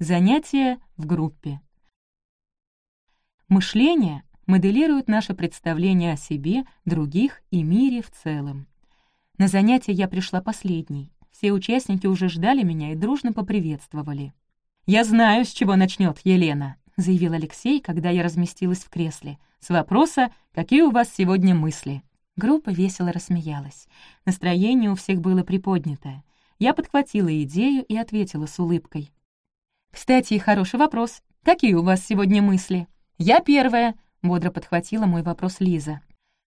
Занятия в группе. Мышление моделирует наше представление о себе, других и мире в целом. На занятие я пришла последней. Все участники уже ждали меня и дружно поприветствовали. «Я знаю, с чего начнет Елена», — заявил Алексей, когда я разместилась в кресле. «С вопроса, какие у вас сегодня мысли?» Группа весело рассмеялась. Настроение у всех было приподнятое. Я подхватила идею и ответила с улыбкой. «Кстати, хороший вопрос. Какие у вас сегодня мысли?» «Я первая», — бодро подхватила мой вопрос Лиза.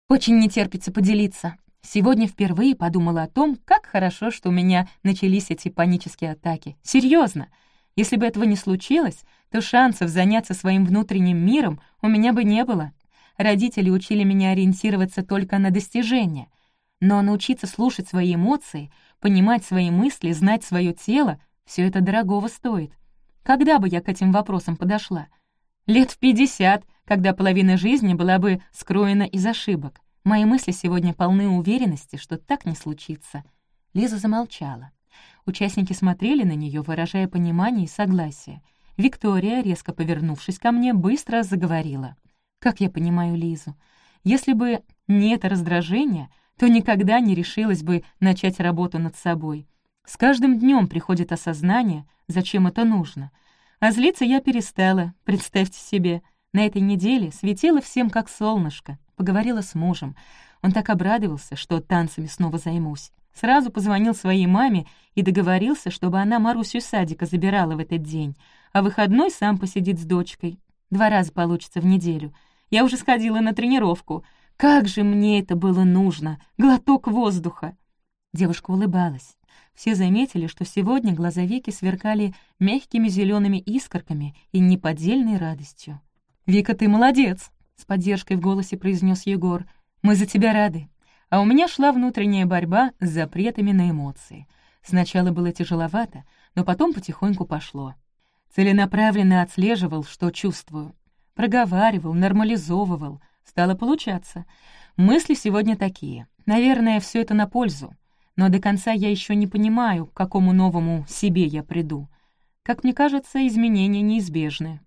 «Очень не терпится поделиться. Сегодня впервые подумала о том, как хорошо, что у меня начались эти панические атаки. Серьезно. Если бы этого не случилось, то шансов заняться своим внутренним миром у меня бы не было. Родители учили меня ориентироваться только на достижения. Но научиться слушать свои эмоции, понимать свои мысли, знать свое тело — все это дорогого стоит. Когда бы я к этим вопросам подошла? Лет в пятьдесят, когда половина жизни была бы скроена из ошибок. Мои мысли сегодня полны уверенности, что так не случится. Лиза замолчала. Участники смотрели на нее, выражая понимание и согласие. Виктория, резко повернувшись ко мне, быстро заговорила. «Как я понимаю Лизу? Если бы не это раздражение, то никогда не решилась бы начать работу над собой. С каждым днем приходит осознание, зачем это нужно. А злиться я перестала, представьте себе. На этой неделе светила всем как солнышко, поговорила с мужем. Он так обрадовался, что танцами снова займусь. Сразу позвонил своей маме и договорился, чтобы она Марусю садика забирала в этот день, а выходной сам посидит с дочкой. Два раза получится в неделю. Я уже сходила на тренировку. Как же мне это было нужно! Глоток воздуха!» Девушка улыбалась. Все заметили, что сегодня глазовеки сверкали мягкими зелеными искорками и неподдельной радостью. «Вика, ты молодец!» — с поддержкой в голосе произнес Егор. «Мы за тебя рады». А у меня шла внутренняя борьба с запретами на эмоции. Сначала было тяжеловато, но потом потихоньку пошло. Целенаправленно отслеживал, что чувствую. Проговаривал, нормализовывал. Стало получаться. Мысли сегодня такие. Наверное, все это на пользу но до конца я еще не понимаю, к какому новому себе я приду. Как мне кажется, изменения неизбежны».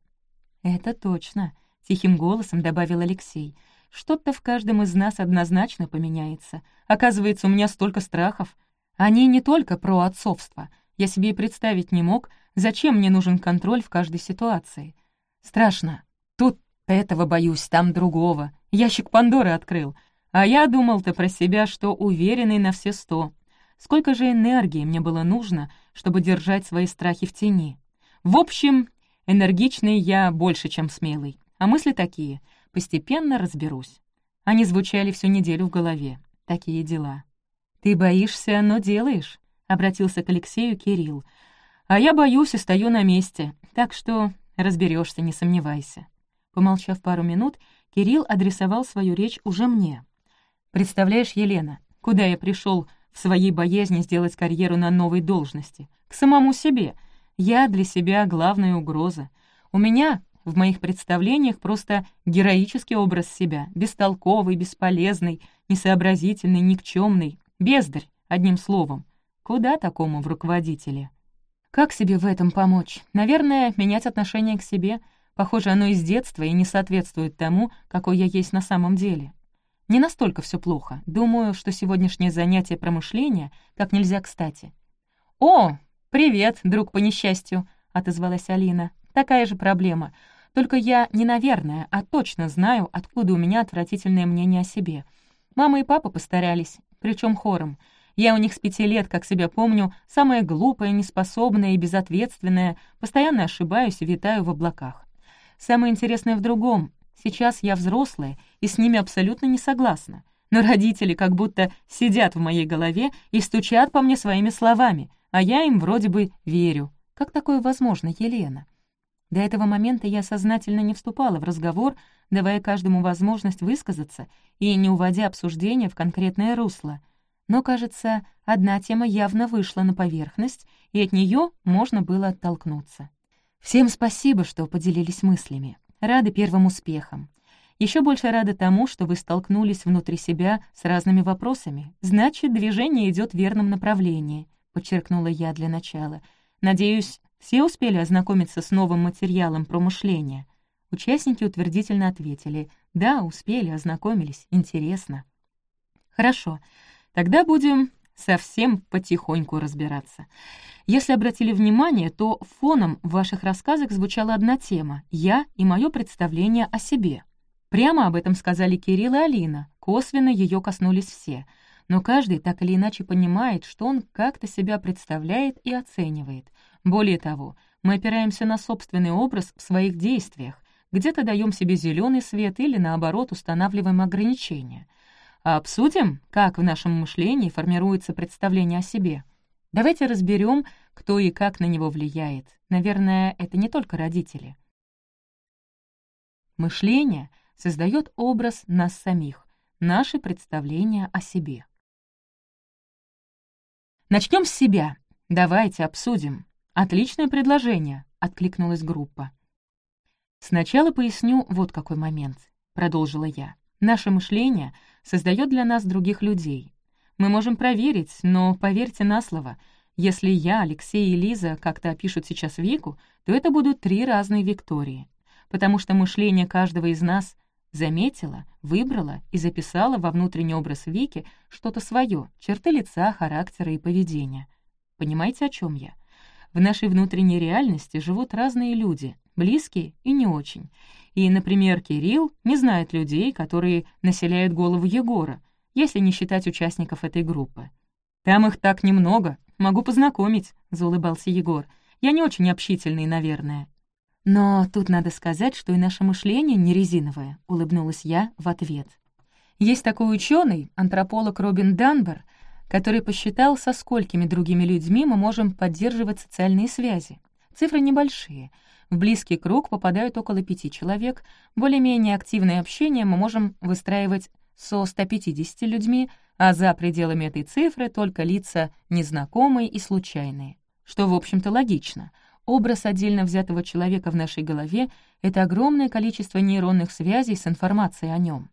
«Это точно», — тихим голосом добавил Алексей. «Что-то в каждом из нас однозначно поменяется. Оказывается, у меня столько страхов. Они не только про отцовство. Я себе и представить не мог, зачем мне нужен контроль в каждой ситуации. Страшно. Тут этого боюсь, там другого. Ящик Пандоры открыл. А я думал-то про себя, что уверенный на все сто. Сколько же энергии мне было нужно, чтобы держать свои страхи в тени. В общем, энергичный я больше, чем смелый. А мысли такие. Постепенно разберусь. Они звучали всю неделю в голове. Такие дела. «Ты боишься, но делаешь», — обратился к Алексею Кирилл. «А я боюсь и стою на месте, так что разберешься, не сомневайся». Помолчав пару минут, Кирилл адресовал свою речь уже мне. «Представляешь, Елена, куда я пришел в своей боязни сделать карьеру на новой должности. К самому себе. Я для себя главная угроза. У меня в моих представлениях просто героический образ себя, бестолковый, бесполезный, несообразительный, никчемный, бездарь, одним словом. Куда такому в руководителе? Как себе в этом помочь? Наверное, менять отношение к себе. Похоже, оно из детства и не соответствует тому, какой я есть на самом деле. Не настолько все плохо. Думаю, что сегодняшнее занятие промышления как нельзя кстати. «О, привет, друг по несчастью», — отозвалась Алина. «Такая же проблема. Только я не наверное, а точно знаю, откуда у меня отвратительное мнение о себе. Мама и папа постарались, причем хором. Я у них с пяти лет, как себя помню, самая глупая, неспособная и безответственная, постоянно ошибаюсь и витаю в облаках. Самое интересное в другом. Сейчас я взрослая и с ними абсолютно не согласна. Но родители как будто сидят в моей голове и стучат по мне своими словами, а я им вроде бы верю. Как такое возможно, Елена? До этого момента я сознательно не вступала в разговор, давая каждому возможность высказаться и не уводя обсуждение в конкретное русло. Но, кажется, одна тема явно вышла на поверхность, и от нее можно было оттолкнуться. Всем спасибо, что поделились мыслями. Рады первым успехам. Еще больше рада тому, что вы столкнулись внутри себя с разными вопросами. Значит, движение идет в верном направлении, подчеркнула я для начала. Надеюсь, Все успели ознакомиться с новым материалом про мышление? Участники утвердительно ответили «Да, успели, ознакомились, интересно». Хорошо, тогда будем совсем потихоньку разбираться. Если обратили внимание, то фоном в ваших рассказах звучала одна тема — «я» и мое представление о себе. Прямо об этом сказали Кирилл и Алина, косвенно ее коснулись все, но каждый так или иначе понимает, что он как-то себя представляет и оценивает. Более того, мы опираемся на собственный образ в своих действиях, где-то даем себе зеленый свет или, наоборот, устанавливаем ограничения. Обсудим, как в нашем мышлении формируется представление о себе. Давайте разберем, кто и как на него влияет. Наверное, это не только родители. Мышление создает образ нас самих, наши представления о себе. Начнем с себя. Давайте обсудим. Отличное предложение, откликнулась группа. «Сначала поясню вот какой момент», — продолжила я. «Наше мышление создает для нас других людей. Мы можем проверить, но поверьте на слово, если я, Алексей и Лиза как-то опишут сейчас Вику, то это будут три разные Виктории, потому что мышление каждого из нас заметила, выбрала и записала во внутренний образ Вики что-то свое, черты лица, характера и поведения. Понимаете, о чем я? В нашей внутренней реальности живут разные люди, близкие и не очень. И, например, Кирилл не знает людей, которые населяют голову Егора, если не считать участников этой группы. «Там их так немного, могу познакомить», — заулыбался Егор. «Я не очень общительный, наверное». «Но тут надо сказать, что и наше мышление не резиновое», — улыбнулась я в ответ. Есть такой ученый, антрополог Робин Данбер, который посчитал, со сколькими другими людьми мы можем поддерживать социальные связи. Цифры небольшие — в близкий круг попадают около пяти человек, более-менее активное общение мы можем выстраивать со 150 людьми, а за пределами этой цифры только лица незнакомые и случайные. Что, в общем-то, логично. Образ отдельно взятого человека в нашей голове — это огромное количество нейронных связей с информацией о нем.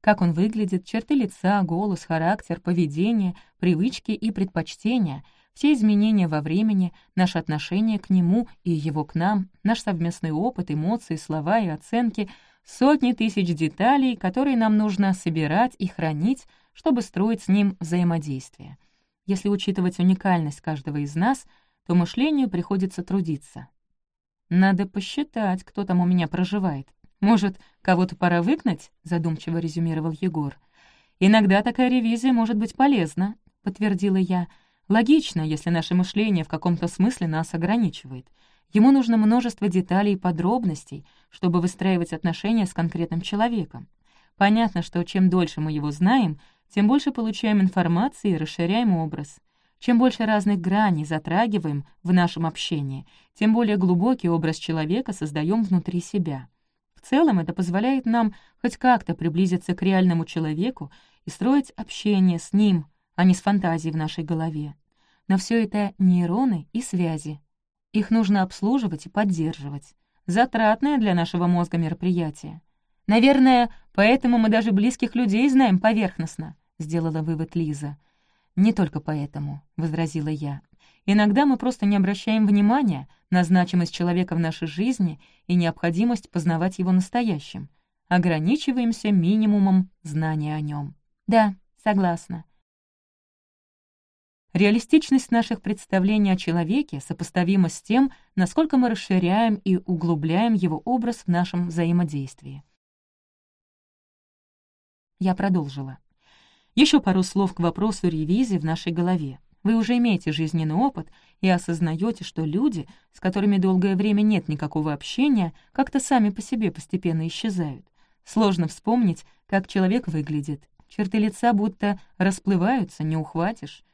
Как он выглядит, черты лица, голос, характер, поведение, привычки и предпочтения — все изменения во времени, наше отношение к нему и его к нам, наш совместный опыт, эмоции, слова и оценки, сотни тысяч деталей, которые нам нужно собирать и хранить, чтобы строить с ним взаимодействие. Если учитывать уникальность каждого из нас, то мышлению приходится трудиться. «Надо посчитать, кто там у меня проживает. Может, кого-то пора выгнать?» — задумчиво резюмировал Егор. «Иногда такая ревизия может быть полезна», — подтвердила я, — Логично, если наше мышление в каком-то смысле нас ограничивает. Ему нужно множество деталей и подробностей, чтобы выстраивать отношения с конкретным человеком. Понятно, что чем дольше мы его знаем, тем больше получаем информации и расширяем образ. Чем больше разных граней затрагиваем в нашем общении, тем более глубокий образ человека создаем внутри себя. В целом это позволяет нам хоть как-то приблизиться к реальному человеку и строить общение с ним, а не с фантазией в нашей голове. Но все это нейроны и связи. Их нужно обслуживать и поддерживать. Затратное для нашего мозга мероприятие. Наверное, поэтому мы даже близких людей знаем поверхностно, сделала вывод Лиза. Не только поэтому, возразила я. Иногда мы просто не обращаем внимания на значимость человека в нашей жизни и необходимость познавать его настоящим. Ограничиваемся минимумом знания о нем. Да, согласна. Реалистичность наших представлений о человеке сопоставима с тем, насколько мы расширяем и углубляем его образ в нашем взаимодействии. Я продолжила. Еще пару слов к вопросу ревизии в нашей голове. Вы уже имеете жизненный опыт и осознаете, что люди, с которыми долгое время нет никакого общения, как-то сами по себе постепенно исчезают. Сложно вспомнить, как человек выглядит. Черты лица будто расплываются, не ухватишь.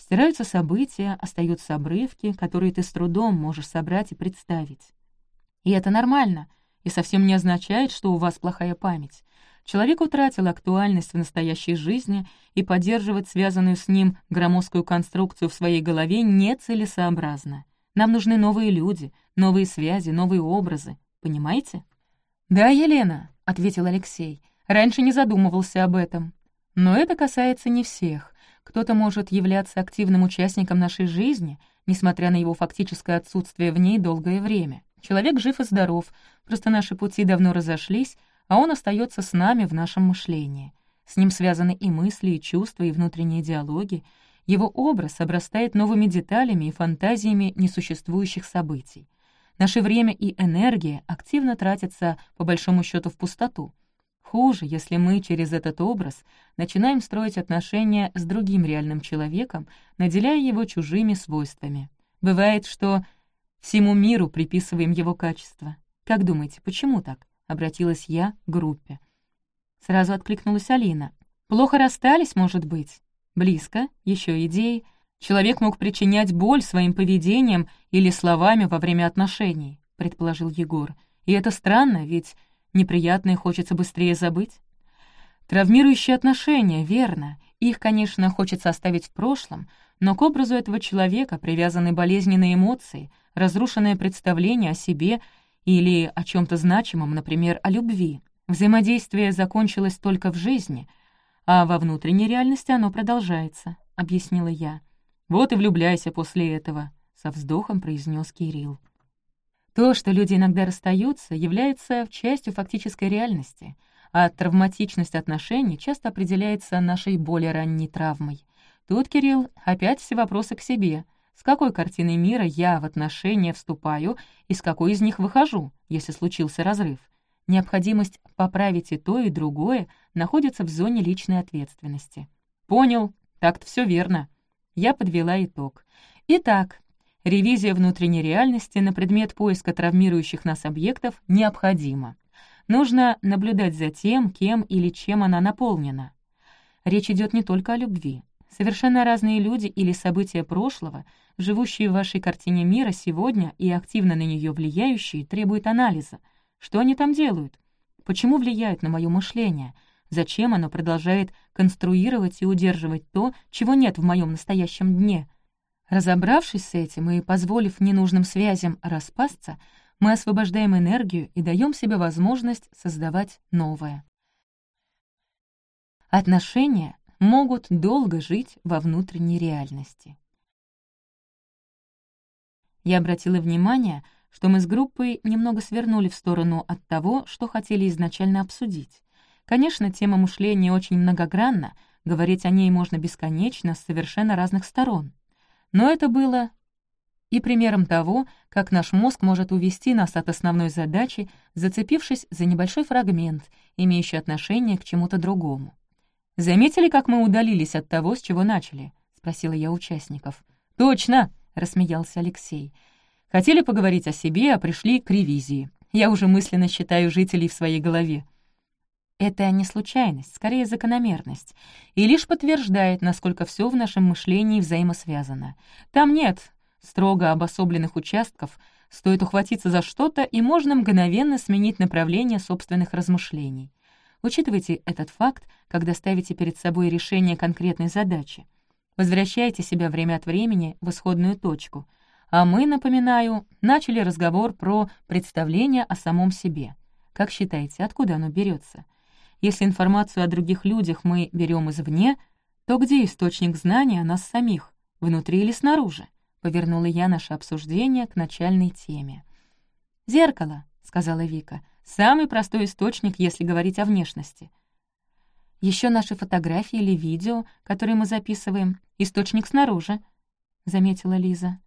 Стираются события, остаются обрывки, которые ты с трудом можешь собрать и представить. И это нормально, и совсем не означает, что у вас плохая память. Человек утратил актуальность в настоящей жизни, и поддерживать связанную с ним громоздкую конструкцию в своей голове нецелесообразно. Нам нужны новые люди, новые связи, новые образы. Понимаете? «Да, Елена», — ответил Алексей, — «раньше не задумывался об этом. Но это касается не всех. Кто-то может являться активным участником нашей жизни, несмотря на его фактическое отсутствие в ней долгое время. Человек жив и здоров, просто наши пути давно разошлись, а он остается с нами в нашем мышлении. С ним связаны и мысли, и чувства, и внутренние диалоги. Его образ обрастает новыми деталями и фантазиями несуществующих событий. Наше время и энергия активно тратятся, по большому счету, в пустоту. Хуже, если мы через этот образ начинаем строить отношения с другим реальным человеком, наделяя его чужими свойствами. Бывает, что всему миру приписываем его качества. Как думаете, почему так? Обратилась я к группе. Сразу откликнулась Алина. Плохо расстались, может быть? Близко, еще идеи. Человек мог причинять боль своим поведением или словами во время отношений, предположил Егор. И это странно, ведь Неприятное хочется быстрее забыть? Травмирующие отношения, верно. Их, конечно, хочется оставить в прошлом, но к образу этого человека привязаны болезненные эмоции, разрушенное представление о себе или о чем то значимом, например, о любви. Взаимодействие закончилось только в жизни, а во внутренней реальности оно продолжается, — объяснила я. «Вот и влюбляйся после этого», — со вздохом произнес Кирилл. То, что люди иногда расстаются, является частью фактической реальности, а травматичность отношений часто определяется нашей более ранней травмой. Тут, Кирилл, опять все вопросы к себе. С какой картиной мира я в отношения вступаю и с какой из них выхожу, если случился разрыв? Необходимость поправить и то, и другое находится в зоне личной ответственности. Понял, так-то все верно. Я подвела итог. Итак, Ревизия внутренней реальности на предмет поиска травмирующих нас объектов необходима. Нужно наблюдать за тем, кем или чем она наполнена. Речь идет не только о любви. Совершенно разные люди или события прошлого, живущие в вашей картине мира сегодня и активно на нее влияющие, требуют анализа. Что они там делают? Почему влияют на мое мышление? Зачем оно продолжает конструировать и удерживать то, чего нет в моем настоящем дне — Разобравшись с этим и позволив ненужным связям распасться, мы освобождаем энергию и даем себе возможность создавать новое. Отношения могут долго жить во внутренней реальности. Я обратила внимание, что мы с группой немного свернули в сторону от того, что хотели изначально обсудить. Конечно, тема мышления очень многогранна, говорить о ней можно бесконечно с совершенно разных сторон. Но это было и примером того, как наш мозг может увести нас от основной задачи, зацепившись за небольшой фрагмент, имеющий отношение к чему-то другому. «Заметили, как мы удалились от того, с чего начали?» — спросила я участников. «Точно!» — рассмеялся Алексей. «Хотели поговорить о себе, а пришли к ревизии. Я уже мысленно считаю жителей в своей голове. Это не случайность, скорее закономерность, и лишь подтверждает, насколько все в нашем мышлении взаимосвязано. Там нет строго обособленных участков, стоит ухватиться за что-то, и можно мгновенно сменить направление собственных размышлений. Учитывайте этот факт, когда ставите перед собой решение конкретной задачи. Возвращайте себя время от времени в исходную точку. А мы, напоминаю, начали разговор про представление о самом себе. Как считаете, откуда оно берется? Если информацию о других людях мы берем извне, то где источник знания о нас самих, внутри или снаружи? Повернула я наше обсуждение к начальной теме. «Зеркало», — сказала Вика, — «самый простой источник, если говорить о внешности». Еще наши фотографии или видео, которые мы записываем, источник снаружи», — заметила Лиза.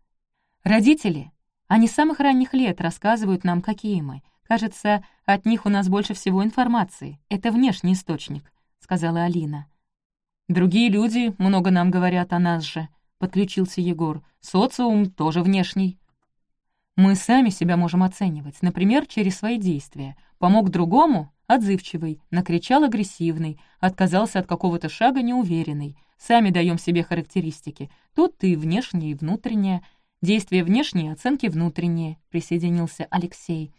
«Родители, они с самых ранних лет рассказывают нам, какие мы, Кажется, от них у нас больше всего информации. Это внешний источник», — сказала Алина. «Другие люди много нам говорят о нас же», — подключился Егор. «Социум тоже внешний». «Мы сами себя можем оценивать, например, через свои действия. Помог другому — отзывчивый, накричал агрессивный, отказался от какого-то шага неуверенный. Сами даем себе характеристики. Тут и внешнее, и внутреннее. Действия внешние, оценки внутренние», — присоединился Алексей.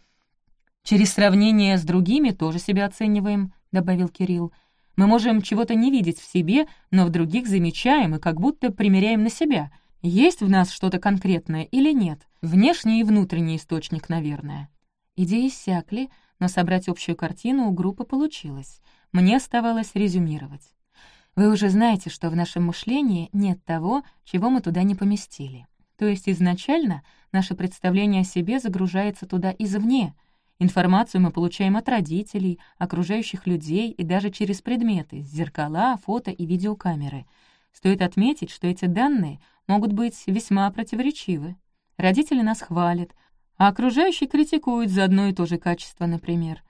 «Через сравнение с другими тоже себя оцениваем», — добавил Кирилл. «Мы можем чего-то не видеть в себе, но в других замечаем и как будто примеряем на себя. Есть в нас что-то конкретное или нет? Внешний и внутренний источник, наверное». Идеи иссякли, но собрать общую картину у группы получилось. Мне оставалось резюмировать. Вы уже знаете, что в нашем мышлении нет того, чего мы туда не поместили. То есть изначально наше представление о себе загружается туда извне. Информацию мы получаем от родителей, окружающих людей и даже через предметы, зеркала, фото и видеокамеры. Стоит отметить, что эти данные могут быть весьма противоречивы. Родители нас хвалят, а окружающие критикуют за одно и то же качество, например.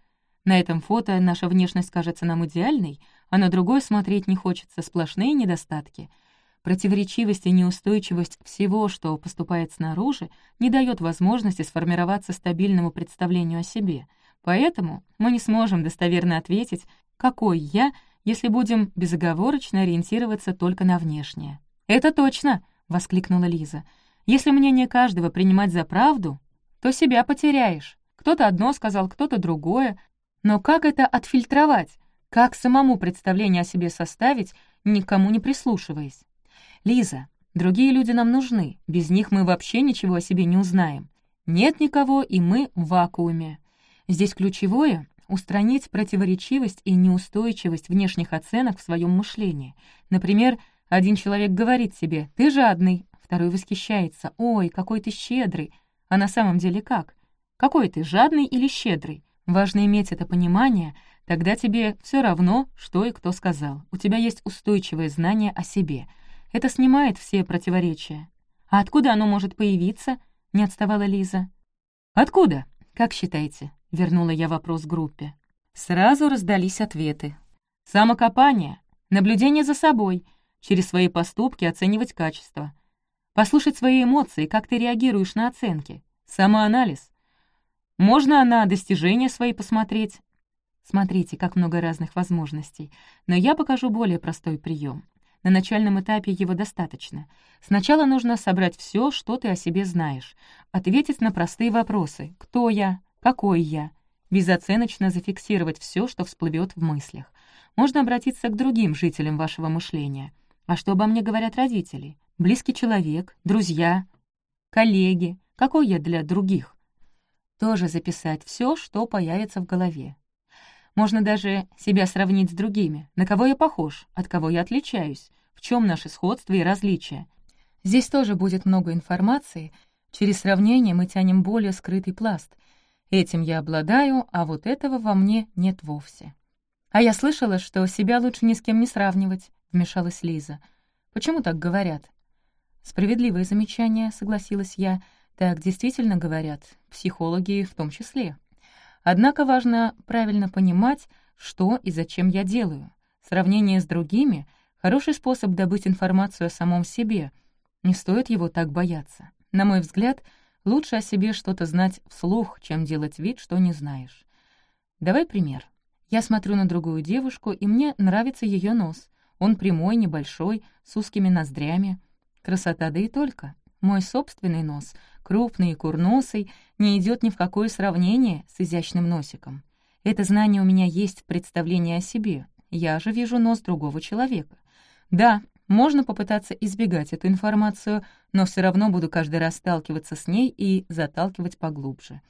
На этом фото наша внешность кажется нам идеальной, а на другой смотреть не хочется сплошные недостатки. Противоречивость и неустойчивость всего, что поступает снаружи, не дает возможности сформироваться стабильному представлению о себе. Поэтому мы не сможем достоверно ответить, какой я, если будем безоговорочно ориентироваться только на внешнее. «Это точно!» — воскликнула Лиза. «Если мнение каждого принимать за правду, то себя потеряешь. Кто-то одно сказал, кто-то другое. Но как это отфильтровать? Как самому представление о себе составить, никому не прислушиваясь? Лиза, другие люди нам нужны, без них мы вообще ничего о себе не узнаем. Нет никого, и мы в вакууме. Здесь ключевое — устранить противоречивость и неустойчивость внешних оценок в своем мышлении. Например, один человек говорит себе «ты жадный», второй восхищается «ой, какой ты щедрый», а на самом деле как? Какой ты, жадный или щедрый? Важно иметь это понимание, тогда тебе все равно, что и кто сказал. У тебя есть устойчивое знание о себе. Это снимает все противоречия. А откуда оно может появиться? Не отставала Лиза. Откуда? Как считаете? Вернула я вопрос группе. Сразу раздались ответы. Самокопание, наблюдение за собой, через свои поступки оценивать качество — Послушать свои эмоции, как ты реагируешь на оценки. Самоанализ. Можно на достижения свои посмотреть. Смотрите, как много разных возможностей. Но я покажу более простой прием. На начальном этапе его достаточно. Сначала нужно собрать все, что ты о себе знаешь, ответить на простые вопросы «Кто я?», «Какой я?», безоценочно зафиксировать все, что всплывет в мыслях. Можно обратиться к другим жителям вашего мышления. А что обо мне говорят родители? близкий человек, друзья, коллеги, какой я для других. Тоже записать все, что появится в голове. Можно даже себя сравнить с другими, на кого я похож, от кого я отличаюсь, в чем наши сходства и различия. Здесь тоже будет много информации, через сравнение мы тянем более скрытый пласт. Этим я обладаю, а вот этого во мне нет вовсе. «А я слышала, что себя лучше ни с кем не сравнивать», — вмешалась Лиза. «Почему так говорят? «Справедливое замечание», — согласилась я. «Так действительно говорят, психологи в том числе. Однако важно правильно понимать, что и зачем я делаю. Сравнение с другими — хороший способ добыть информацию о самом себе. Не стоит его так бояться. На мой взгляд, лучше о себе что-то знать вслух, чем делать вид, что не знаешь. Давай пример. Я смотрю на другую девушку, и мне нравится ее нос. Он прямой, небольшой, с узкими ноздрями. Красота да и только. Мой собственный нос, крупный и курносый, не идет ни в какое сравнение с изящным носиком. Это знание у меня есть в представлении о себе. Я же вижу нос другого человека. Да, можно попытаться избегать эту информацию, но все равно буду каждый раз сталкиваться с ней и заталкивать поглубже.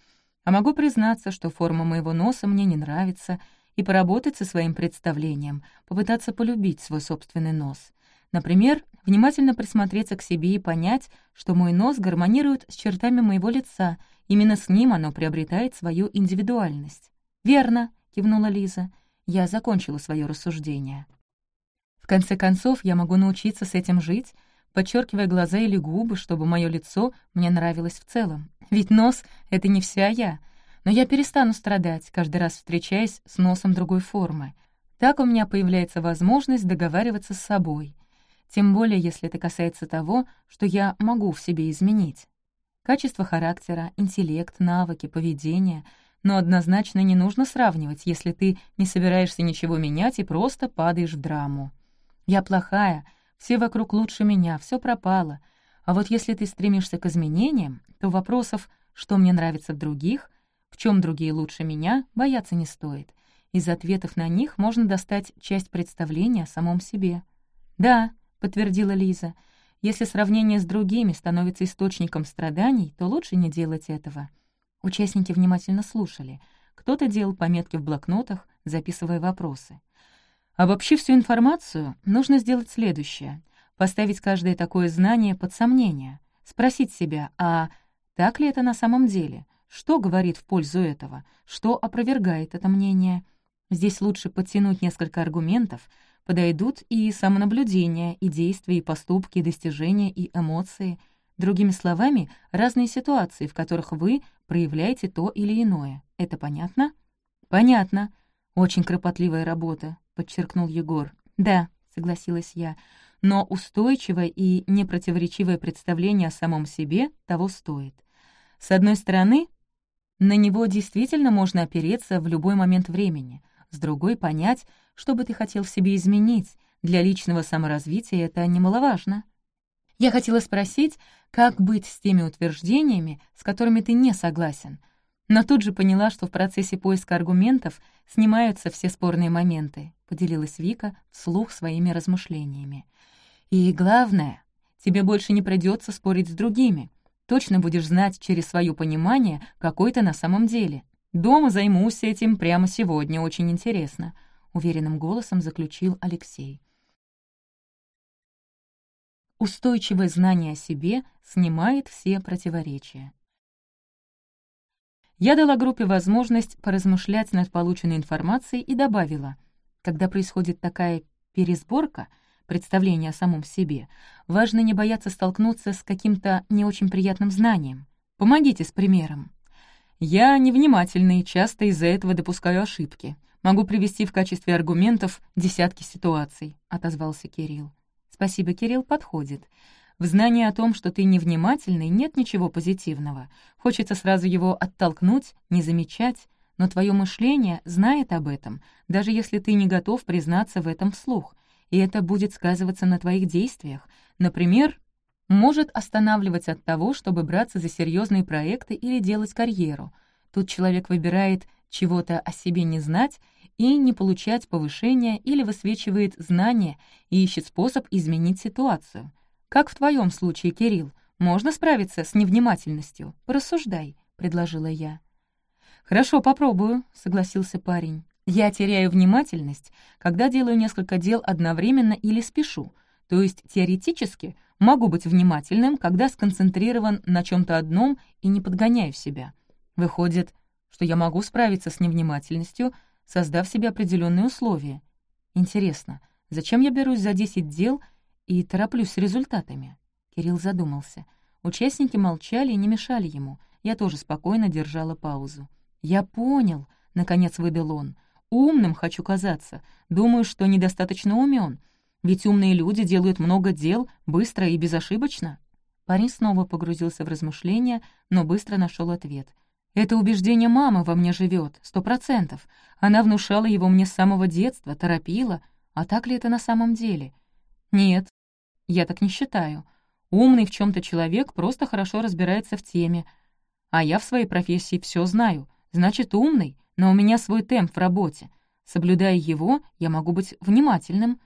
А могу признаться, что форма моего носа мне не нравится, и поработать со своим представлением, попытаться полюбить свой собственный нос. Например, внимательно присмотреться к себе и понять, что мой нос гармонирует с чертами моего лица, именно с ним оно приобретает свою индивидуальность. «Верно», — кивнула Лиза, — «я закончила свое рассуждение». В конце концов, я могу научиться с этим жить, подчеркивая глаза или губы, чтобы мое лицо мне нравилось в целом. Ведь нос — это не вся я. Но я перестану страдать, каждый раз встречаясь с носом другой формы. Так у меня появляется возможность договариваться с собой — тем более если это касается того, что я могу в себе изменить. Качество характера, интеллект, навыки, поведение. Но однозначно не нужно сравнивать, если ты не собираешься ничего менять и просто падаешь в драму. Я плохая, все вокруг лучше меня, все пропало. А вот если ты стремишься к изменениям, то вопросов, что мне нравится в других, в чем другие лучше меня, бояться не стоит. Из ответов на них можно достать часть представления о самом себе. Да, — подтвердила Лиза. «Если сравнение с другими становится источником страданий, то лучше не делать этого». Участники внимательно слушали. Кто-то делал пометки в блокнотах, записывая вопросы. Обобщив всю информацию, нужно сделать следующее — поставить каждое такое знание под сомнение. спросить себя, а так ли это на самом деле? Что говорит в пользу этого? Что опровергает это мнение? Здесь лучше подтянуть несколько аргументов, подойдут и самонаблюдение, и действия, и поступки, и достижения, и эмоции. Другими словами, разные ситуации, в которых вы проявляете то или иное. Это понятно? Понятно. Очень кропотливая работа, подчеркнул Егор. Да, согласилась я, но устойчивое и непротиворечивое представление о самом себе того стоит. С одной стороны, на него действительно можно опереться в любой момент времени, с другой — понять, что бы ты хотел в себе изменить. Для личного саморазвития это немаловажно. Я хотела спросить, как быть с теми утверждениями, с которыми ты не согласен, но тут же поняла, что в процессе поиска аргументов снимаются все спорные моменты, поделилась Вика вслух своими размышлениями. И главное, тебе больше не придется спорить с другими. Точно будешь знать через свое понимание, какой ты на самом деле. Дома займусь этим прямо сегодня, очень интересно», — уверенным голосом заключил Алексей. Устойчивое знание о себе снимает все противоречия. Я дала группе возможность поразмышлять над полученной информацией и добавила, когда происходит такая пересборка — представление о самом себе, важно не бояться столкнуться с каким-то не очень приятным знанием. Помогите с примером. Я невнимательный, часто из-за этого допускаю ошибки. Могу привести в качестве аргументов десятки ситуаций», — отозвался Кирилл. «Спасибо, Кирилл, подходит. В знании о том, что ты невнимательный, нет ничего позитивного. Хочется сразу его оттолкнуть, не замечать, но твое мышление знает об этом, даже если ты не готов признаться в этом вслух и это будет сказываться на твоих действиях. Например, может останавливать от того, чтобы браться за серьезные проекты или делать карьеру. Тут человек выбирает чего-то о себе не знать и не получать повышения или высвечивает знания и ищет способ изменить ситуацию. Как в твоем случае, Кирилл, можно справиться с невнимательностью? Порассуждай, — предложила я. «Хорошо, попробую», — согласился парень. Я теряю внимательность, когда делаю несколько дел одновременно или спешу, то есть теоретически могу быть внимательным, когда сконцентрирован на чем то одном и не подгоняю себя. Выходит, что я могу справиться с невнимательностью, создав себе определенные условия. Интересно, зачем я берусь за 10 дел и тороплюсь с результатами? Кирилл задумался. Участники молчали и не мешали ему. Я тоже спокойно держала паузу. «Я понял», — наконец выдал он. Умным хочу казаться. Думаю, что недостаточно умен. Ведь умные люди делают много дел быстро и безошибочно. Парень снова погрузился в размышления, но быстро нашел ответ. «Это убеждение мамы во мне живет, сто процентов. Она внушала его мне с самого детства, торопила. А так ли это на самом деле? Нет, я так не считаю. Умный в чем то человек просто хорошо разбирается в теме. А я в своей профессии все знаю. Значит, умный, но у меня свой темп в работе. Соблюдая его, я могу быть внимательным.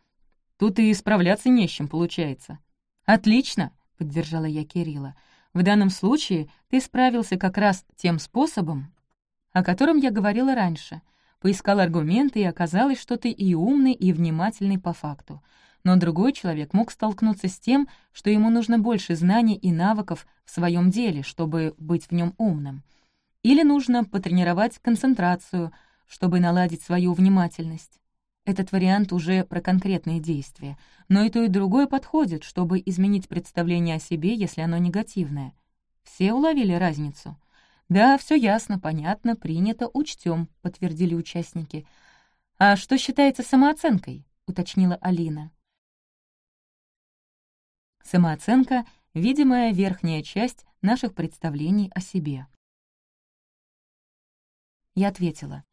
Тут и справляться не с чем получается. «Отлично», — поддержала я Кирилла. «В данном случае ты справился как раз тем способом, о котором я говорила раньше. Поискал аргументы, и оказалось, что ты и умный, и внимательный по факту. Но другой человек мог столкнуться с тем, что ему нужно больше знаний и навыков в своем деле, чтобы быть в нем умным. Или нужно потренировать концентрацию, чтобы наладить свою внимательность. Этот вариант уже про конкретные действия, но и то, и другое подходит, чтобы изменить представление о себе, если оно негативное. Все уловили разницу? «Да, все ясно, понятно, принято, учтем», — подтвердили участники. «А что считается самооценкой?» — уточнила Алина. Самооценка — видимая верхняя часть наших представлений о себе. Я ответила.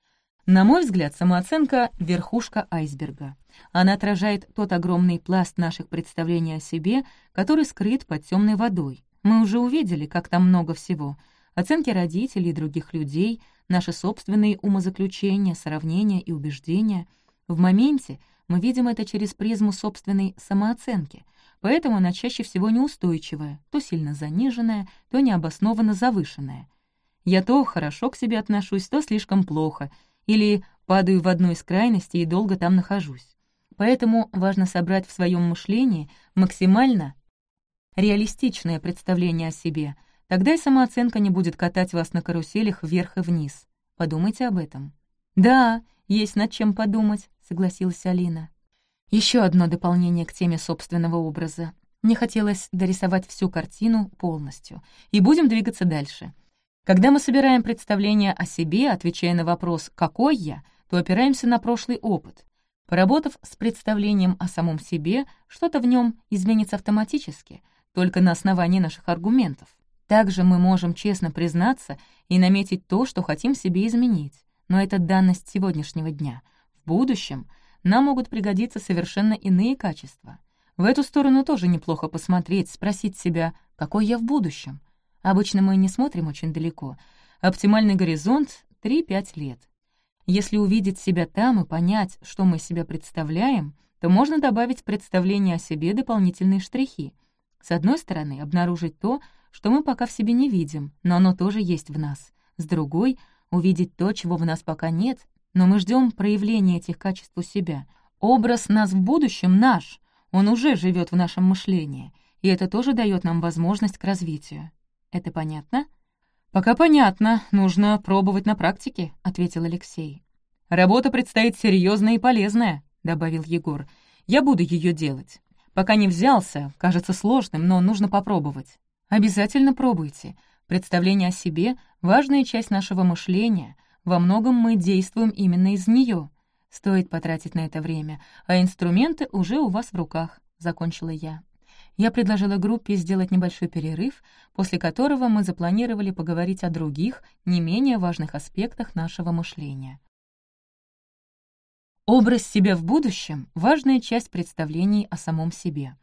На мой взгляд, самооценка — верхушка айсберга. Она отражает тот огромный пласт наших представлений о себе, который скрыт под темной водой. Мы уже увидели, как там много всего. Оценки родителей и других людей, наши собственные умозаключения, сравнения и убеждения. В моменте мы видим это через призму собственной самооценки, поэтому она чаще всего неустойчивая, то сильно заниженная, то необоснованно завышенная — я то хорошо к себе отношусь, то слишком плохо, или падаю в одну из крайностей и долго там нахожусь. Поэтому важно собрать в своем мышлении максимально реалистичное представление о себе, тогда и самооценка не будет катать вас на каруселях вверх и вниз. Подумайте об этом. «Да, есть над чем подумать», — согласилась Алина. Еще одно дополнение к теме собственного образа. Мне хотелось дорисовать всю картину полностью. И будем двигаться дальше. Когда мы собираем представление о себе, отвечая на вопрос «какой я?», то опираемся на прошлый опыт. Поработав с представлением о самом себе, что-то в нем изменится автоматически, только на основании наших аргументов. Также мы можем честно признаться и наметить то, что хотим себе изменить. Но это данность сегодняшнего дня. В будущем нам могут пригодиться совершенно иные качества. В эту сторону тоже неплохо посмотреть, спросить себя, какой я в будущем. Обычно мы не смотрим очень далеко. Оптимальный горизонт — 3-5 лет. Если увидеть себя там и понять, что мы себя представляем, то можно добавить в представление о себе дополнительные штрихи. С одной стороны, обнаружить то, что мы пока в себе не видим, но оно тоже есть в нас. С другой — увидеть то, чего в нас пока нет, но мы ждем проявления этих качеств у себя. Образ нас в будущем наш, он уже живет в нашем мышлении, и это тоже дает нам возможность к развитию. Это понятно? «Пока понятно, нужно пробовать на практике», — ответил Алексей. «Работа предстоит серьезная и полезная», — добавил Егор. «Я буду ее делать. Пока не взялся, кажется сложным, но нужно попробовать». «Обязательно пробуйте. Представление о себе — важная часть нашего мышления. Во многом мы действуем именно из нее. Стоит потратить на это время, а инструменты уже у вас в руках», — закончила я я предложила группе сделать небольшой перерыв, после которого мы запланировали поговорить о других, не менее важных аспектах нашего мышления. Образ себя в будущем — важная часть представлений о самом себе.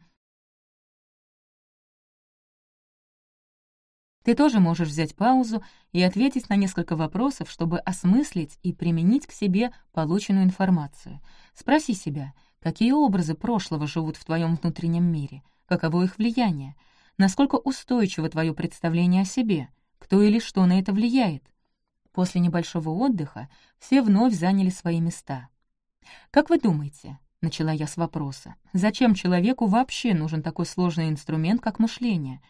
Ты тоже можешь взять паузу и ответить на несколько вопросов, чтобы осмыслить и применить к себе полученную информацию. Спроси себя, какие образы прошлого живут в твоем внутреннем мире — каково их влияние, насколько устойчиво твое представление о себе, кто или что на это влияет. После небольшого отдыха все вновь заняли свои места. «Как вы думаете?» — начала я с вопроса. «Зачем человеку вообще нужен такой сложный инструмент, как мышление?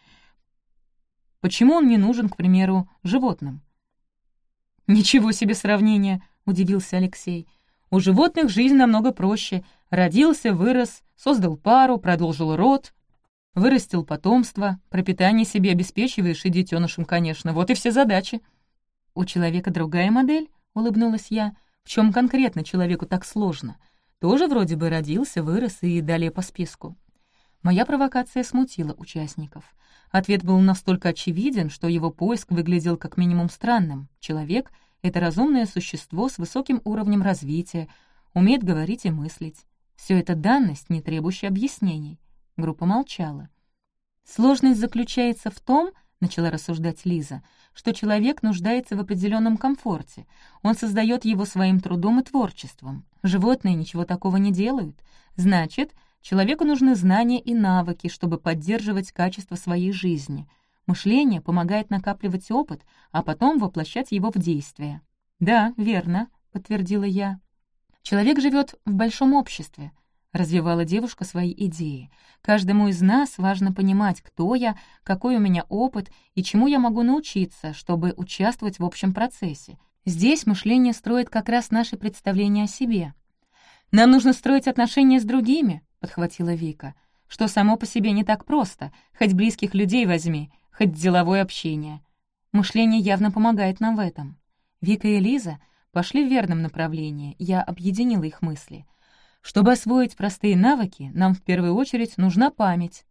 Почему он не нужен, к примеру, животным?» «Ничего себе сравнение!» — удивился Алексей. «У животных жизнь намного проще. Родился, вырос, создал пару, продолжил род, Вырастил потомство, пропитание себе обеспечиваешь и детенышем, конечно. Вот и все задачи. У человека другая модель, улыбнулась я. В чем конкретно человеку так сложно? Тоже вроде бы родился, вырос и далее по списку. Моя провокация смутила участников. Ответ был настолько очевиден, что его поиск выглядел как минимум странным. Человек — это разумное существо с высоким уровнем развития, умеет говорить и мыслить. Все это данность, не требующая объяснений. Группа молчала. «Сложность заключается в том, — начала рассуждать Лиза, — что человек нуждается в определенном комфорте. Он создает его своим трудом и творчеством. Животные ничего такого не делают. Значит, человеку нужны знания и навыки, чтобы поддерживать качество своей жизни. Мышление помогает накапливать опыт, а потом воплощать его в действие. «Да, верно», — подтвердила я. Человек живет в большом обществе — развивала девушка свои идеи. «Каждому из нас важно понимать, кто я, какой у меня опыт и чему я могу научиться, чтобы участвовать в общем процессе. Здесь мышление строит как раз наши представления о себе». «Нам нужно строить отношения с другими», — подхватила Вика, «что само по себе не так просто, хоть близких людей возьми, хоть деловое общение. Мышление явно помогает нам в этом». Вика и Лиза пошли в верном направлении, я объединила их мысли — чтобы освоить простые навыки, нам в первую очередь нужна память,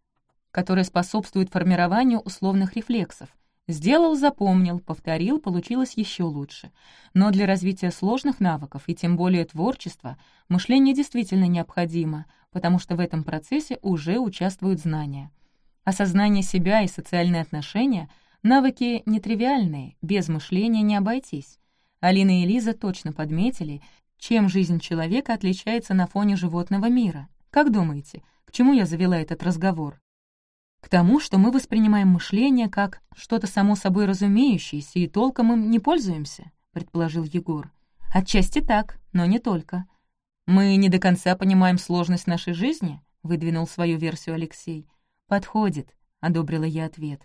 которая способствует формированию условных рефлексов. Сделал, запомнил, повторил, получилось еще лучше. Но для развития сложных навыков и тем более творчества мышление действительно необходимо, потому что в этом процессе уже участвуют знания. Осознание себя и социальные отношения — навыки нетривиальные, без мышления не обойтись. Алина и Лиза точно подметили, чем жизнь человека отличается на фоне животного мира? Как думаете, к чему я завела этот разговор? К тому, что мы воспринимаем мышление как что-то само собой разумеющееся и толком им не пользуемся, предположил Егор. Отчасти так, но не только. Мы не до конца понимаем сложность нашей жизни, выдвинул свою версию Алексей. Подходит, одобрила я ответ.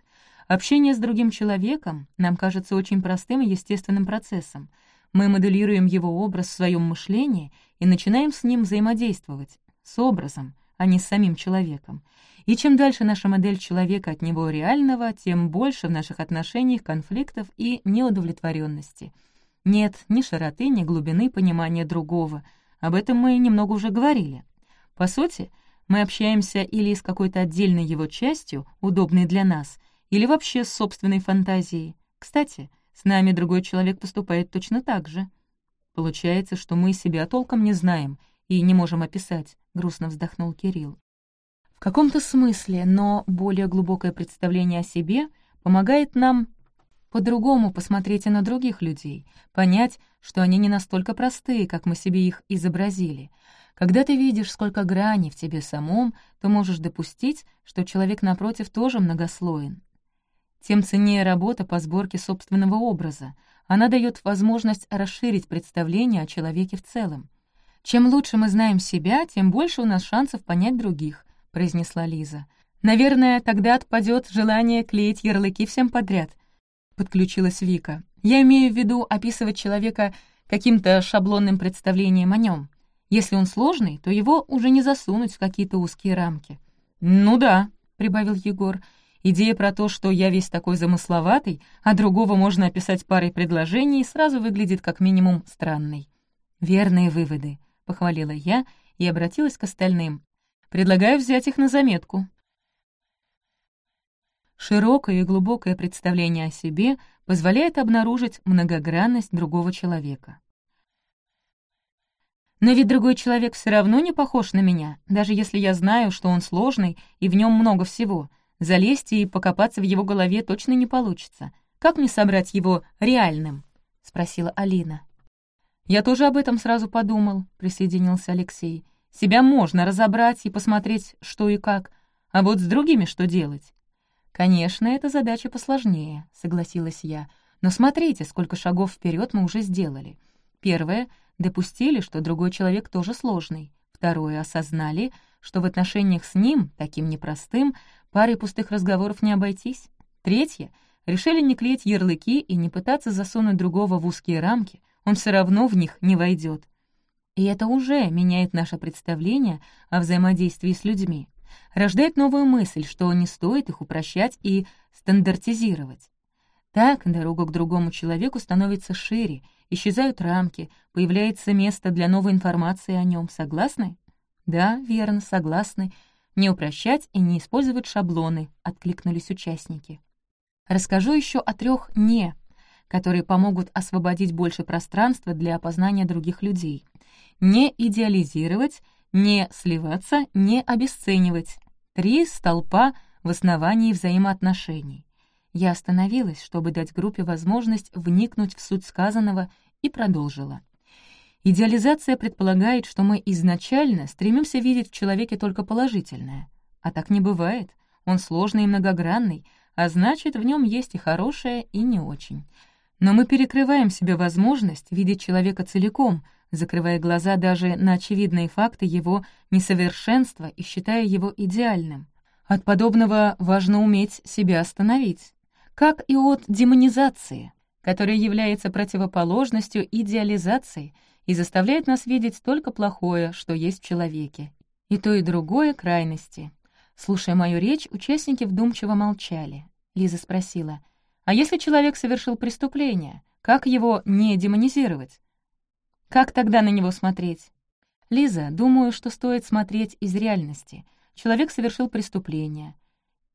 «Общение с другим человеком нам кажется очень простым и естественным процессом. Мы моделируем его образ в своем мышлении и начинаем с ним взаимодействовать, с образом, а не с самим человеком. И чем дальше наша модель человека от него реального, тем больше в наших отношениях конфликтов и неудовлетворенности. Нет ни широты, ни глубины понимания другого. Об этом мы немного уже говорили. По сути, мы общаемся или с какой-то отдельной его частью, удобной для нас, или вообще с собственной фантазией. Кстати, с нами другой человек поступает точно так же. Получается, что мы себя толком не знаем и не можем описать, — грустно вздохнул Кирилл. В каком-то смысле, но более глубокое представление о себе помогает нам по-другому посмотреть и на других людей, понять, что они не настолько простые, как мы себе их изобразили. Когда ты видишь, сколько граней в тебе самом, то можешь допустить, что человек напротив тоже многослоен. Тем ценнее работа по сборке собственного образа. Она дает возможность расширить представление о человеке в целом. «Чем лучше мы знаем себя, тем больше у нас шансов понять других», — произнесла Лиза. «Наверное, тогда отпадет желание клеить ярлыки всем подряд», — подключилась Вика. «Я имею в виду описывать человека каким-то шаблонным представлением о нем. Если он сложный, то его уже не засунуть в какие-то узкие рамки». «Ну да», — прибавил Егор, — Идея про то, что я весь такой замысловатый, а другого можно описать парой предложений, сразу выглядит как минимум странной. «Верные выводы», — похвалила я и обратилась к остальным. «Предлагаю взять их на заметку». Широкое и глубокое представление о себе позволяет обнаружить многогранность другого человека. Но ведь другой человек все равно не похож на меня, даже если я знаю, что он сложный и в нем много всего. Залезть и покопаться в его голове точно не получится. Как мне собрать его реальным?» — спросила Алина. «Я тоже об этом сразу подумал», — присоединился Алексей. «Себя можно разобрать и посмотреть, что и как, а вот с другими что делать?» «Конечно, эта задача посложнее», — согласилась я. «Но смотрите, сколько шагов вперед мы уже сделали. Первое — допустили, что другой человек тоже сложный. Второе — осознали, что в отношениях с ним, таким непростым, Парой пустых разговоров не обойтись. Третье — решили не клеить ярлыки и не пытаться засунуть другого в узкие рамки, он все равно в них не войдет. И это уже меняет наше представление о взаимодействии с людьми, рождает новую мысль, что не стоит их упрощать и стандартизировать. Так дорога к другому человеку становится шире, исчезают рамки, появляется место для новой информации о нем. Согласны? Да, верно, согласны. Не упрощать и не использовать шаблоны, откликнулись участники. Расскажу еще о трех «не», которые помогут освободить больше пространства для опознания других людей. Не идеализировать, не сливаться, не обесценивать. Три столпа в основании взаимоотношений. Я остановилась, чтобы дать группе возможность вникнуть в суть сказанного, и продолжила. Идеализация предполагает, что мы изначально стремимся видеть в человеке только положительное. А так не бывает. Он сложный и многогранный, а значит, в нем есть и хорошее, и не очень. Но мы перекрываем себе возможность видеть человека целиком, закрывая глаза даже на очевидные факты его несовершенства и считая его идеальным. От подобного важно уметь себя остановить. Как и от демонизации, которая является противоположностью идеализации — и заставляет нас видеть только плохое, что есть в человеке. И то, и другое — крайности. Слушая мою речь, участники вдумчиво молчали. Лиза спросила, «А если человек совершил преступление, как его не демонизировать? Как тогда на него смотреть?» «Лиза, думаю, что стоит смотреть из реальности. Человек совершил преступление,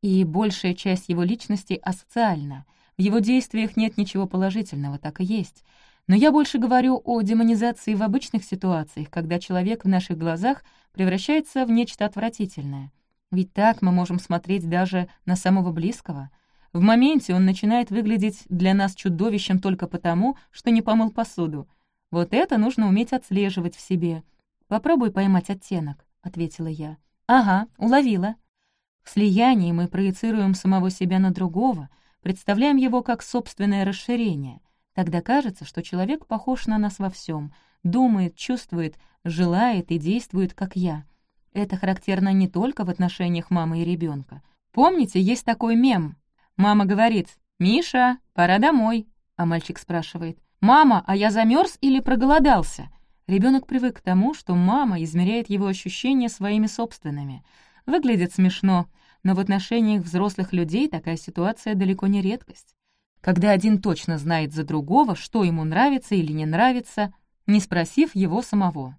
и большая часть его личности асоциальна. В его действиях нет ничего положительного, так и есть. Но я больше говорю о демонизации в обычных ситуациях, когда человек в наших глазах превращается в нечто отвратительное. Ведь так мы можем смотреть даже на самого близкого. В моменте он начинает выглядеть для нас чудовищем только потому, что не помыл посуду. Вот это нужно уметь отслеживать в себе. «Попробуй поймать оттенок», — ответила я. «Ага, уловила». В слиянии мы проецируем самого себя на другого, представляем его как собственное расширение — Тогда кажется, что человек похож на нас во всем, думает, чувствует, желает и действует, как я. Это характерно не только в отношениях мамы и ребенка. Помните, есть такой мем? Мама говорит «Миша, пора домой», а мальчик спрашивает «Мама, а я замерз или проголодался?» Ребенок привык к тому, что мама измеряет его ощущения своими собственными. Выглядит смешно, но в отношениях взрослых людей такая ситуация далеко не редкость. Когда один точно знает за другого, что ему нравится или не нравится, не спросив его самого.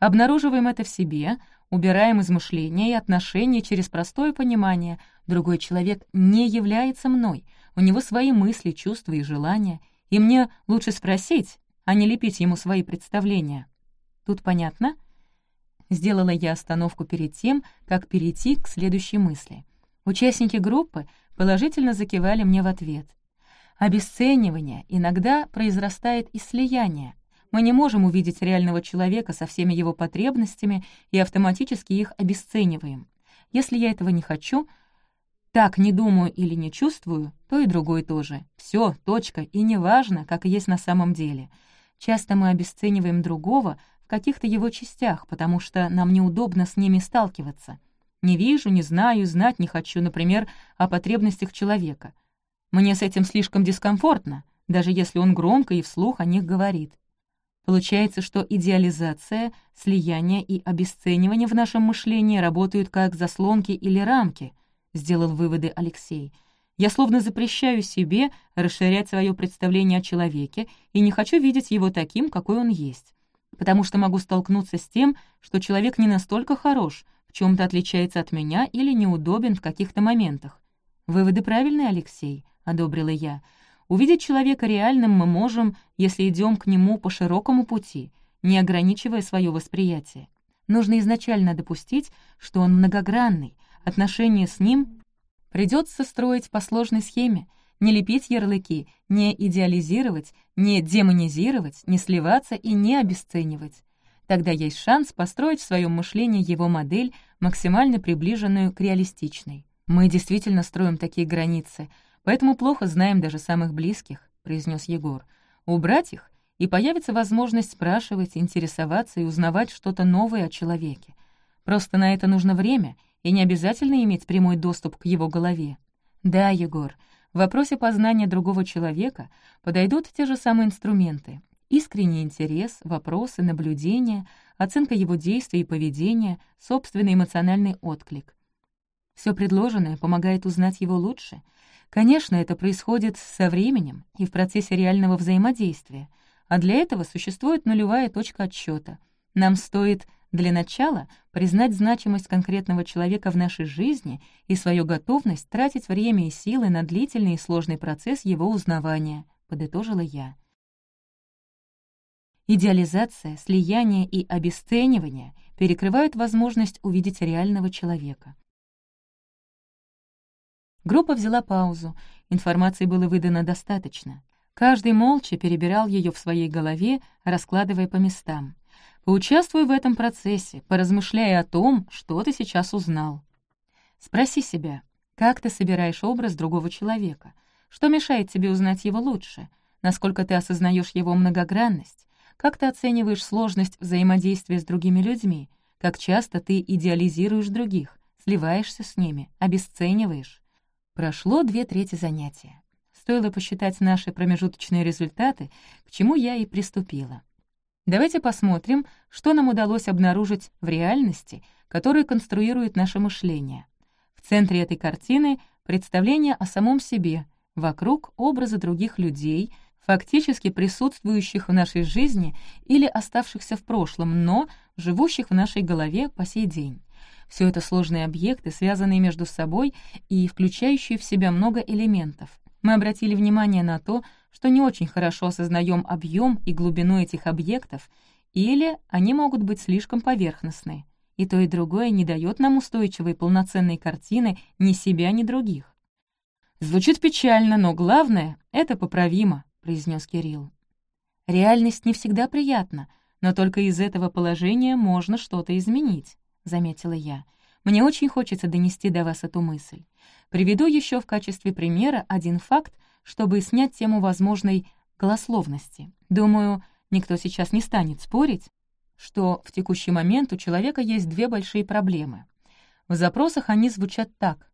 Обнаруживаем это в себе, убираем из мышления и отношения через простое понимание. Другой человек не является мной, у него свои мысли, чувства и желания, и мне лучше спросить, а не лепить ему свои представления. Тут понятно? Сделала я остановку перед тем, как перейти к следующей мысли. Участники группы положительно закивали мне в ответ. Обесценивание иногда произрастает из слияния. Мы не можем увидеть реального человека со всеми его потребностями и автоматически их обесцениваем. Если я этого не хочу, так не думаю или не чувствую, то и другой тоже. Все, точка, и неважно, как есть на самом деле. Часто мы обесцениваем другого в каких-то его частях, потому что нам неудобно с ними сталкиваться. Не вижу, не знаю, знать не хочу, например, о потребностях человека. Мне с этим слишком дискомфортно, даже если он громко и вслух о них говорит. Получается, что идеализация, слияние и обесценивание в нашем мышлении работают как заслонки или рамки, сделал выводы Алексей. Я словно запрещаю себе расширять свое представление о человеке и не хочу видеть его таким, какой он есть. Потому что могу столкнуться с тем, что человек не настолько хорош, в чем то отличается от меня или неудобен в каких-то моментах. Выводы правильные, Алексей, — одобрила я. Увидеть человека реальным мы можем, если идем к нему по широкому пути, не ограничивая свое восприятие. Нужно изначально допустить, что он многогранный, отношения с ним придется строить по сложной схеме, не лепить ярлыки, не идеализировать, не демонизировать, не сливаться и не обесценивать. Тогда есть шанс построить в своем мышлении его модель, максимально приближенную к реалистичной. Мы действительно строим такие границы — поэтому плохо знаем даже самых близких», — произнес Егор. «Убрать их, и появится возможность спрашивать, интересоваться и узнавать что-то новое о человеке. Просто на это нужно время, и не обязательно иметь прямой доступ к его голове. Да, Егор, в вопросе познания другого человека подойдут те же самые инструменты. Искренний интерес, вопросы, наблюдения, оценка его действий и поведения, собственный эмоциональный отклик. Все предложенное помогает узнать его лучше — Конечно, это происходит со временем и в процессе реального взаимодействия, а для этого существует нулевая точка отсчета. Нам стоит для начала признать значимость конкретного человека в нашей жизни и свою готовность тратить время и силы на длительный и сложный процесс его узнавания, подытожила я. Идеализация, слияние и обесценивание перекрывают возможность увидеть реального человека. Группа взяла паузу, информации было выдано достаточно. Каждый молча перебирал ее в своей голове, раскладывая по местам. Поучаствуй в этом процессе, поразмышляя о том, что ты сейчас узнал. Спроси себя, как ты собираешь образ другого человека? Что мешает тебе узнать его лучше? Насколько ты осознаешь его многогранность? Как ты оцениваешь сложность взаимодействия с другими людьми? Как часто ты идеализируешь других, сливаешься с ними, обесцениваешь? Прошло две трети занятия. Стоило посчитать наши промежуточные результаты, к чему я и приступила. Давайте посмотрим, что нам удалось обнаружить в реальности, которая конструирует наше мышление. В центре этой картины представление о самом себе, вокруг образа других людей, фактически присутствующих в нашей жизни или оставшихся в прошлом, но живущих в нашей голове по сей день. Все это сложные объекты, связанные между собой и включающие в себя много элементов. Мы обратили внимание на то, что не очень хорошо осознаем объем и глубину этих объектов, или они могут быть слишком поверхностны. И то, и другое не дает нам устойчивой полноценной картины ни себя, ни других. «Звучит печально, но главное — это поправимо», — произнес Кирилл. «Реальность не всегда приятна, но только из этого положения можно что-то изменить. — заметила я. «Мне очень хочется донести до вас эту мысль. Приведу еще в качестве примера один факт, чтобы снять тему возможной голословности. Думаю, никто сейчас не станет спорить, что в текущий момент у человека есть две большие проблемы. В запросах они звучат так.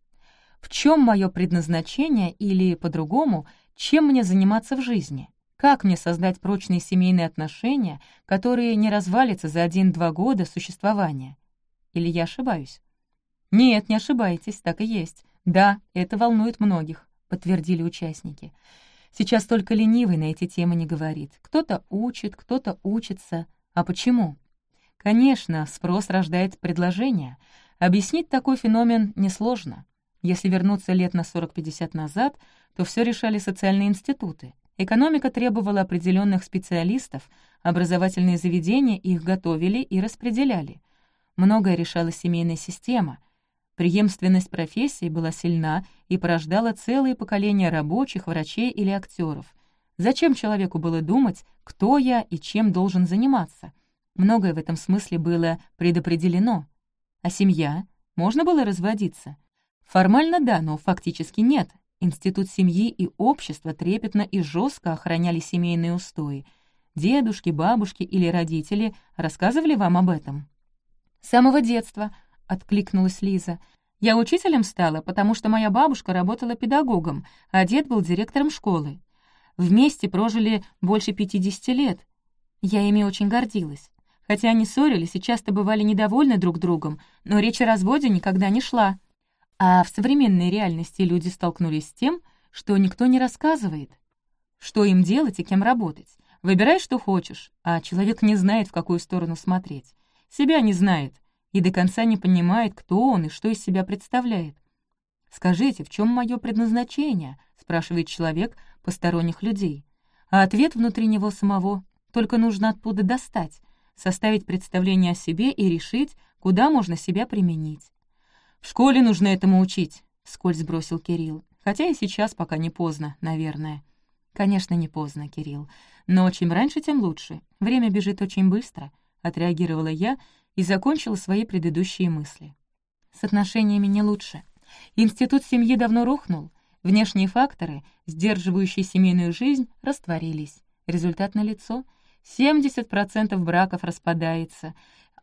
В чем мое предназначение или, по-другому, чем мне заниматься в жизни? Как мне создать прочные семейные отношения, которые не развалятся за один-два года существования? Или я ошибаюсь? Нет, не ошибаетесь, так и есть. Да, это волнует многих, подтвердили участники. Сейчас только ленивый на эти темы не говорит. Кто-то учит, кто-то учится. А почему? Конечно, спрос рождает предложение. Объяснить такой феномен несложно. Если вернуться лет на 40-50 назад, то все решали социальные институты. Экономика требовала определенных специалистов, образовательные заведения их готовили и распределяли. Многое решала семейная система. Преемственность профессий была сильна и порождала целые поколения рабочих, врачей или актеров. Зачем человеку было думать, кто я и чем должен заниматься? Многое в этом смысле было предопределено. А семья? Можно было разводиться? Формально да, но фактически нет. Институт семьи и общества трепетно и жестко охраняли семейные устои. Дедушки, бабушки или родители рассказывали вам об этом? «С самого детства», — откликнулась Лиза. «Я учителем стала, потому что моя бабушка работала педагогом, а дед был директором школы. Вместе прожили больше 50 лет. Я ими очень гордилась. Хотя они ссорились и часто бывали недовольны друг другом, но речь о разводе никогда не шла. А в современной реальности люди столкнулись с тем, что никто не рассказывает. Что им делать и кем работать? Выбирай, что хочешь, а человек не знает, в какую сторону смотреть. Себя не знает и до конца не понимает, кто он и что из себя представляет. «Скажите, в чем мое предназначение?» — спрашивает человек посторонних людей. А ответ внутри него самого только нужно оттуда достать, составить представление о себе и решить, куда можно себя применить. «В школе нужно этому учить», — вскользь бросил Кирилл. «Хотя и сейчас пока не поздно, наверное». «Конечно, не поздно, Кирилл. Но чем раньше, тем лучше. Время бежит очень быстро», — отреагировала я и закончила свои предыдущие мысли. «С отношениями не лучше. Институт семьи давно рухнул. Внешние факторы, сдерживающие семейную жизнь, растворились. Результат налицо. 70% браков распадается,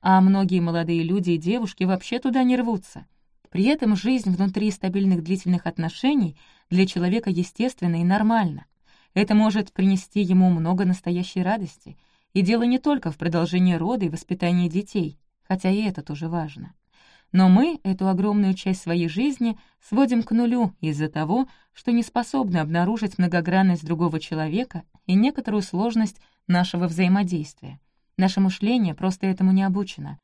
а многие молодые люди и девушки вообще туда не рвутся. При этом жизнь внутри стабильных длительных отношений для человека естественна и нормальна. Это может принести ему много настоящей радости. И дело не только в продолжении рода и воспитании детей, хотя и это тоже важно. Но мы эту огромную часть своей жизни сводим к нулю из-за того, что не способны обнаружить многогранность другого человека и некоторую сложность нашего взаимодействия. Наше мышление просто этому не обучено.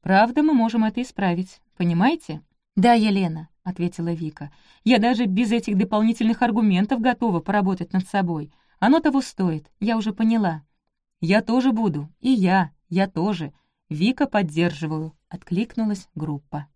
Правда, мы можем это исправить, понимаете? «Да, Елена», — ответила Вика. «Я даже без этих дополнительных аргументов готова поработать над собой. Оно того стоит, я уже поняла». «Я тоже буду. И я. Я тоже. Вика поддерживаю», — откликнулась группа.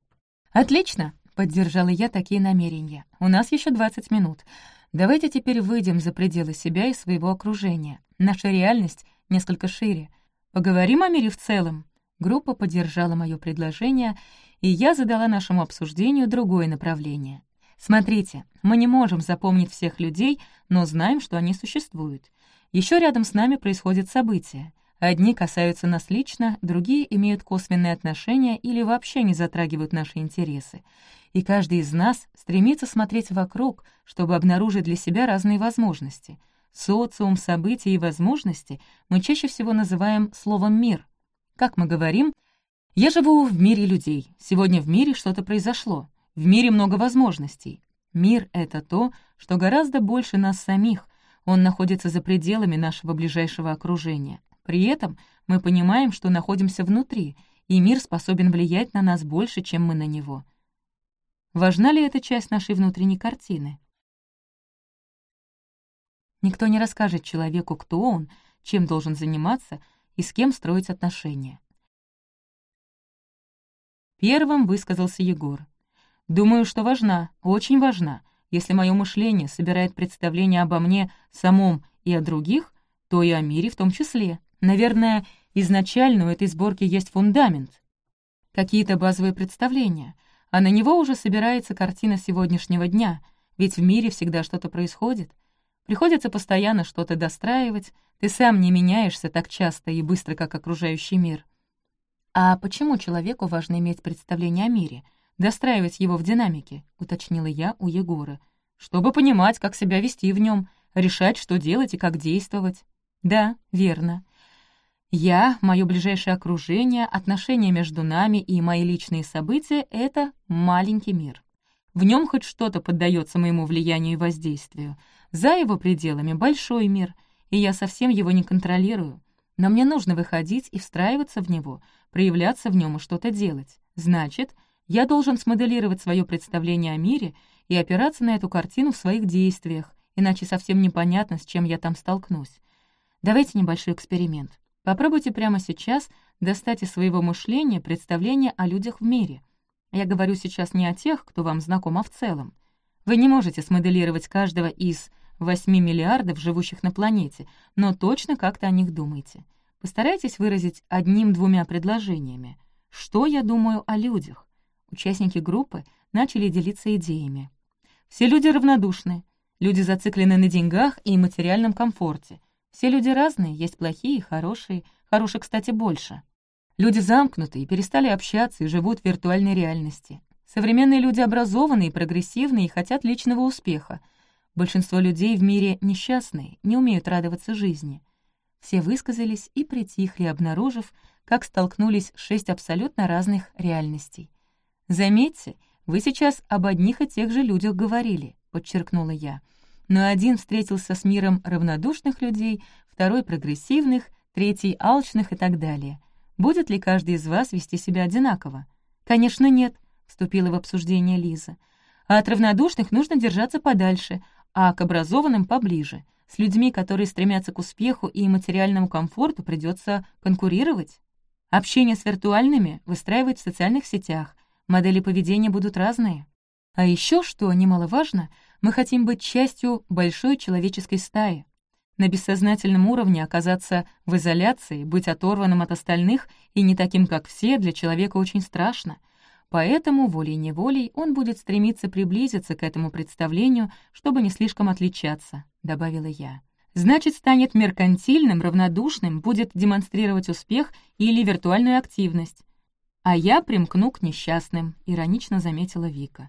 «Отлично», — поддержала я такие намерения. «У нас еще 20 минут. Давайте теперь выйдем за пределы себя и своего окружения. Наша реальность несколько шире. Поговорим о мире в целом». Группа поддержала мое предложение, и я задала нашему обсуждению другое направление. Смотрите, мы не можем запомнить всех людей, но знаем, что они существуют. Еще рядом с нами происходят события. Одни касаются нас лично, другие имеют косвенные отношения или вообще не затрагивают наши интересы. И каждый из нас стремится смотреть вокруг, чтобы обнаружить для себя разные возможности. Социум, события и возможности мы чаще всего называем словом «мир». Как мы говорим, я живу в мире людей. Сегодня в мире что-то произошло. В мире много возможностей. Мир — это то, что гораздо больше нас самих. Он находится за пределами нашего ближайшего окружения. При этом мы понимаем, что находимся внутри, и мир способен влиять на нас больше, чем мы на него. Важна ли эта часть нашей внутренней картины? Никто не расскажет человеку, кто он, чем должен заниматься и с кем строить отношения. Первым высказался Егор. «Думаю, что важна, очень важна. Если мое мышление собирает представление обо мне самом и о других, то и о мире в том числе. Наверное, изначально у этой сборки есть фундамент. Какие-то базовые представления, а на него уже собирается картина сегодняшнего дня, ведь в мире всегда что-то происходит. Приходится постоянно что-то достраивать, ты сам не меняешься так часто и быстро, как окружающий мир. А почему человеку важно иметь представление о мире? Достраивать его в динамике?» — уточнила я у Егора. «Чтобы понимать, как себя вести в нем, решать, что делать и как действовать». «Да, верно. Я, мое ближайшее окружение, отношения между нами и мои личные события — это маленький мир. В нем хоть что-то поддается моему влиянию и воздействию. За его пределами большой мир, и я совсем его не контролирую. Но мне нужно выходить и встраиваться в него, проявляться в нем и что-то делать. Значит, я должен смоделировать свое представление о мире и опираться на эту картину в своих действиях, иначе совсем непонятно, с чем я там столкнусь. Давайте небольшой эксперимент. Попробуйте прямо сейчас достать из своего мышления представление о людях в мире. Я говорю сейчас не о тех, кто вам знаком, а в целом. Вы не можете смоделировать каждого из 8 миллиардов, живущих на планете, но точно как-то о них думайте. Постарайтесь выразить одним-двумя предложениями. Что я думаю о людях? Участники группы начали делиться идеями. Все люди равнодушны. Люди зациклены на деньгах и материальном комфорте. Все люди разные, есть плохие и хорошие, хороших, кстати, больше. Люди замкнуты и перестали общаться и живут в виртуальной реальности. Современные люди образованные, прогрессивные и хотят личного успеха. Большинство людей в мире несчастные, не умеют радоваться жизни. Все высказались и притихли, обнаружив, как столкнулись шесть абсолютно разных реальностей. «Заметьте, вы сейчас об одних и тех же людях говорили», — подчеркнула я — но один встретился с миром равнодушных людей, второй — прогрессивных, третий — алчных и так далее. Будет ли каждый из вас вести себя одинаково? «Конечно, нет», — вступила в обсуждение Лиза. «А от равнодушных нужно держаться подальше, а к образованным — поближе. С людьми, которые стремятся к успеху и материальному комфорту, придется конкурировать. Общение с виртуальными выстраивать в социальных сетях. Модели поведения будут разные. А еще, что немаловажно, мы хотим быть частью большой человеческой стаи. На бессознательном уровне оказаться в изоляции, быть оторванным от остальных и не таким, как все, для человека очень страшно. Поэтому волей-неволей он будет стремиться приблизиться к этому представлению, чтобы не слишком отличаться, — добавила я. Значит, станет меркантильным, равнодушным, будет демонстрировать успех или виртуальную активность. А я примкну к несчастным, — иронично заметила Вика.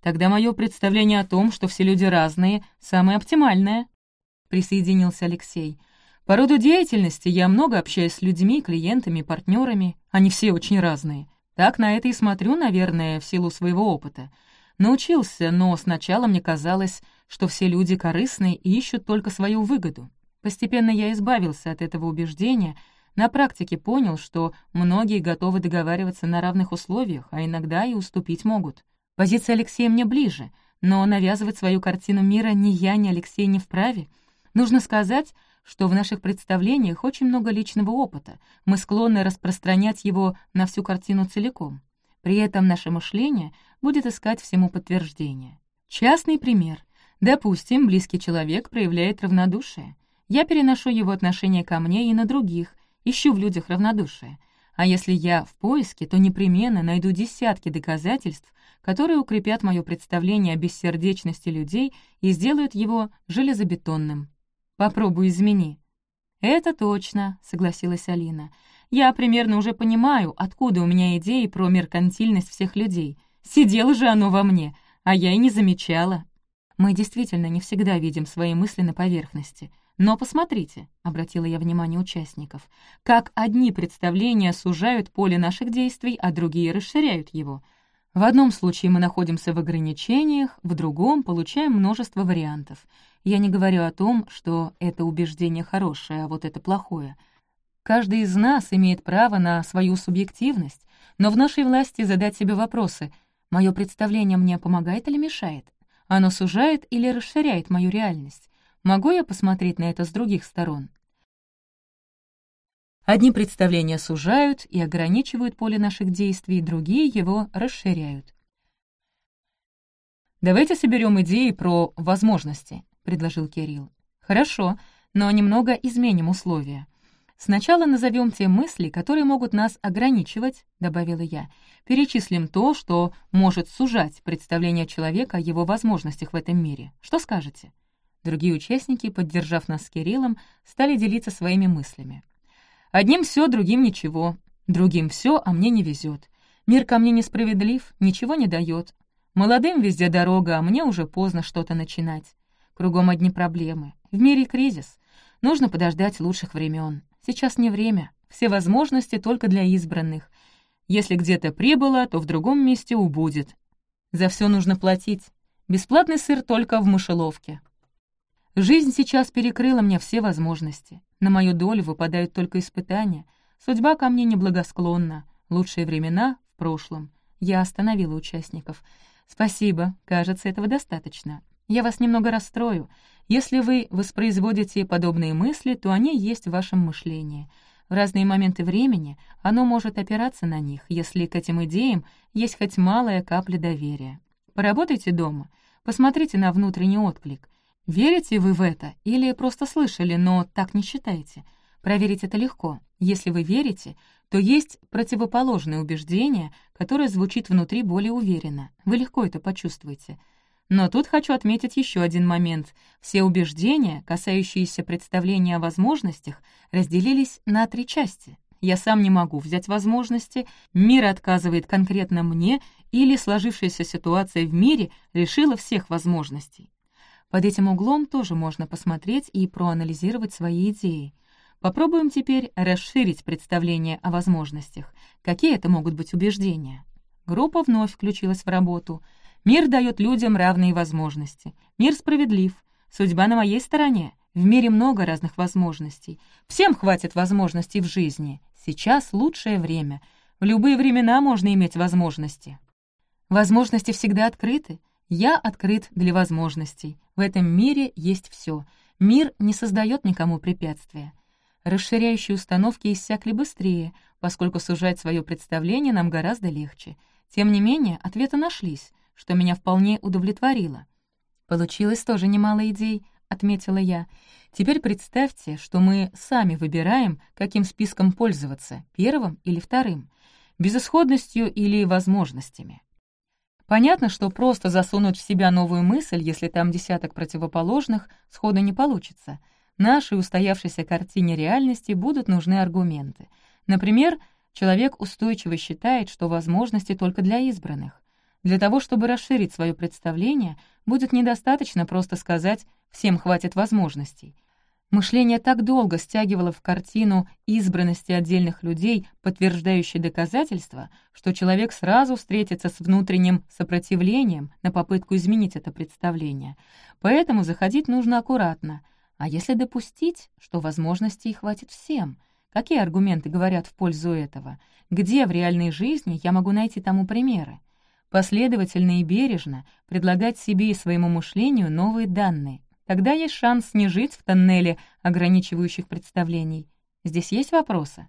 Тогда мое представление о том, что все люди разные, самое оптимальное», — присоединился Алексей. «По роду деятельности я много общаюсь с людьми, клиентами, партнерами. Они все очень разные. Так на это и смотрю, наверное, в силу своего опыта. Научился, но сначала мне казалось, что все люди корыстные и ищут только свою выгоду. Постепенно я избавился от этого убеждения, на практике понял, что многие готовы договариваться на равных условиях, а иногда и уступить могут. Позиция Алексея мне ближе, но навязывать свою картину мира ни я, ни Алексей не вправе. Нужно сказать, что в наших представлениях очень много личного опыта, мы склонны распространять его на всю картину целиком. При этом наше мышление будет искать всему подтверждение. Частный пример. Допустим, близкий человек проявляет равнодушие. Я переношу его отношение ко мне и на других, ищу в людях равнодушие. А если я в поиске, то непременно найду десятки доказательств, которые укрепят мое представление о бессердечности людей и сделают его железобетонным. Попробуй измени. «Это точно», — согласилась Алина. «Я примерно уже понимаю, откуда у меня идеи про меркантильность всех людей. Сидело же оно во мне, а я и не замечала». Мы действительно не всегда видим свои мысли на поверхности. Но посмотрите, — обратила я внимание участников, как одни представления сужают поле наших действий, а другие расширяют его — в одном случае мы находимся в ограничениях, в другом получаем множество вариантов. Я не говорю о том, что это убеждение хорошее, а вот это плохое. Каждый из нас имеет право на свою субъективность, но в нашей власти задать себе вопросы «Мое представление мне помогает или мешает? Оно сужает или расширяет мою реальность? Могу я посмотреть на это с других сторон?» Одни представления сужают и ограничивают поле наших действий, другие его расширяют. «Давайте соберем идеи про возможности», — предложил Кирилл. «Хорошо, но немного изменим условия. Сначала назовем те мысли, которые могут нас ограничивать», — добавила я. «Перечислим то, что может сужать представление человека о его возможностях в этом мире. Что скажете?» Другие участники, поддержав нас с Кириллом, стали делиться своими мыслями. Одним все, другим ничего. Другим все, а мне не везет. Мир ко мне несправедлив, ничего не дает. Молодым везде дорога, а мне уже поздно что-то начинать. Кругом одни проблемы. В мире кризис. Нужно подождать лучших времен. Сейчас не время. Все возможности только для избранных. Если где-то прибыло, то в другом месте убудет. За все нужно платить. Бесплатный сыр только в мышеловке. Жизнь сейчас перекрыла мне все возможности. На мою долю выпадают только испытания. Судьба ко мне неблагосклонна. Лучшие времена в прошлом. Я остановила участников. «Спасибо, кажется, этого достаточно. Я вас немного расстрою. Если вы воспроизводите подобные мысли, то они есть в вашем мышлении. В разные моменты времени оно может опираться на них, если к этим идеям есть хоть малая капля доверия. Поработайте дома, посмотрите на внутренний отклик. Верите вы в это или просто слышали, но так не считаете? Проверить это легко. Если вы верите, то есть противоположное убеждение, которое звучит внутри более уверенно. Вы легко это почувствуете. Но тут хочу отметить еще один момент. Все убеждения, касающиеся представления о возможностях, разделились на три части. Я сам не могу взять возможности, мир отказывает конкретно мне, или сложившаяся ситуация в мире лишила всех возможностей. Под этим углом тоже можно посмотреть и проанализировать свои идеи. Попробуем теперь расширить представление о возможностях. Какие это могут быть убеждения? Группа вновь включилась в работу. Мир дает людям равные возможности. Мир справедлив. Судьба на моей стороне. В мире много разных возможностей. Всем хватит возможностей в жизни. Сейчас лучшее время. В любые времена можно иметь возможности. Возможности всегда открыты. Я открыт для возможностей. В этом мире есть все. Мир не создает никому препятствия расширяющие установки иссякли быстрее, поскольку сужать свое представление нам гораздо легче. Тем не менее, ответы нашлись, что меня вполне удовлетворило. «Получилось тоже немало идей», — отметила я. «Теперь представьте, что мы сами выбираем, каким списком пользоваться, первым или вторым, безысходностью или возможностями». Понятно, что просто засунуть в себя новую мысль, если там десяток противоположных, сходу не получится — Нашей устоявшейся картине реальности будут нужны аргументы. Например, человек устойчиво считает, что возможности только для избранных. Для того, чтобы расширить свое представление, будет недостаточно просто сказать «всем хватит возможностей». Мышление так долго стягивало в картину избранности отдельных людей, подтверждающие доказательства, что человек сразу встретится с внутренним сопротивлением на попытку изменить это представление. Поэтому заходить нужно аккуратно, а если допустить, что возможностей хватит всем? Какие аргументы говорят в пользу этого? Где в реальной жизни я могу найти тому примеры? Последовательно и бережно предлагать себе и своему мышлению новые данные. Тогда есть шанс не жить в тоннеле ограничивающих представлений. Здесь есть вопросы?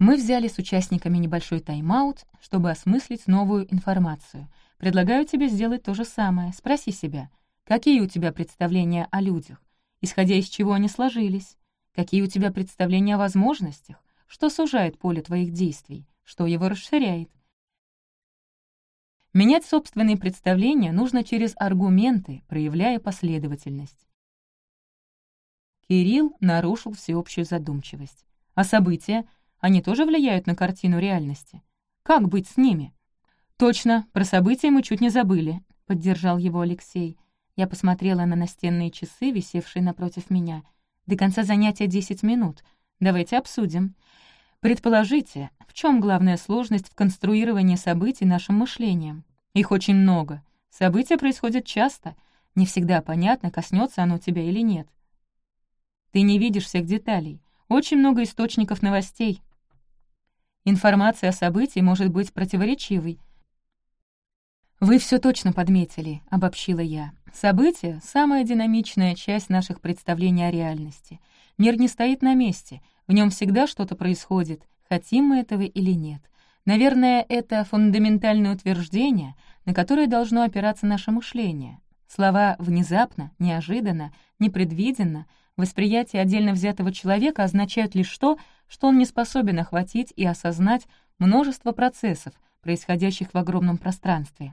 Мы взяли с участниками небольшой тайм-аут, чтобы осмыслить новую информацию. Предлагаю тебе сделать то же самое. Спроси себя, какие у тебя представления о людях? исходя из чего они сложились, какие у тебя представления о возможностях, что сужает поле твоих действий, что его расширяет. Менять собственные представления нужно через аргументы, проявляя последовательность. Кирилл нарушил всеобщую задумчивость. А события, они тоже влияют на картину реальности. Как быть с ними? Точно, про события мы чуть не забыли, — поддержал его Алексей. Я посмотрела на настенные часы, висевшие напротив меня. До конца занятия 10 минут. Давайте обсудим. Предположите, в чем главная сложность в конструировании событий нашим мышлением? Их очень много. События происходят часто. Не всегда понятно, коснется оно тебя или нет. Ты не видишь всех деталей. Очень много источников новостей. Информация о событии может быть противоречивой. «Вы все точно подметили», — обобщила я. События — самая динамичная часть наших представлений о реальности. Мир не стоит на месте, в нем всегда что-то происходит, хотим мы этого или нет. Наверное, это фундаментальное утверждение, на которое должно опираться наше мышление. Слова «внезапно», «неожиданно», «непредвиденно» восприятие отдельно взятого человека означают лишь то, что он не способен охватить и осознать множество процессов, происходящих в огромном пространстве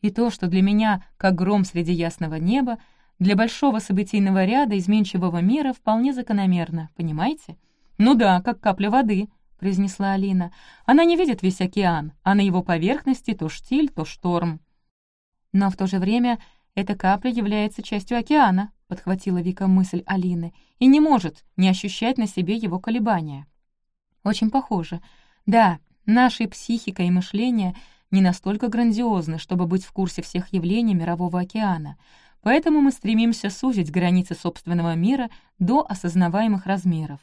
и то, что для меня, как гром среди ясного неба, для большого событийного ряда изменчивого мира вполне закономерно, понимаете? Ну да, как капля воды, — произнесла Алина. «Она не видит весь океан, а на его поверхности то штиль, то шторм». «Но в то же время эта капля является частью океана», — подхватила Вика мысль Алины, «и не может не ощущать на себе его колебания». «Очень похоже. Да, нашей психика и мышление не настолько грандиозны, чтобы быть в курсе всех явлений Мирового океана, поэтому мы стремимся сузить границы собственного мира до осознаваемых размеров,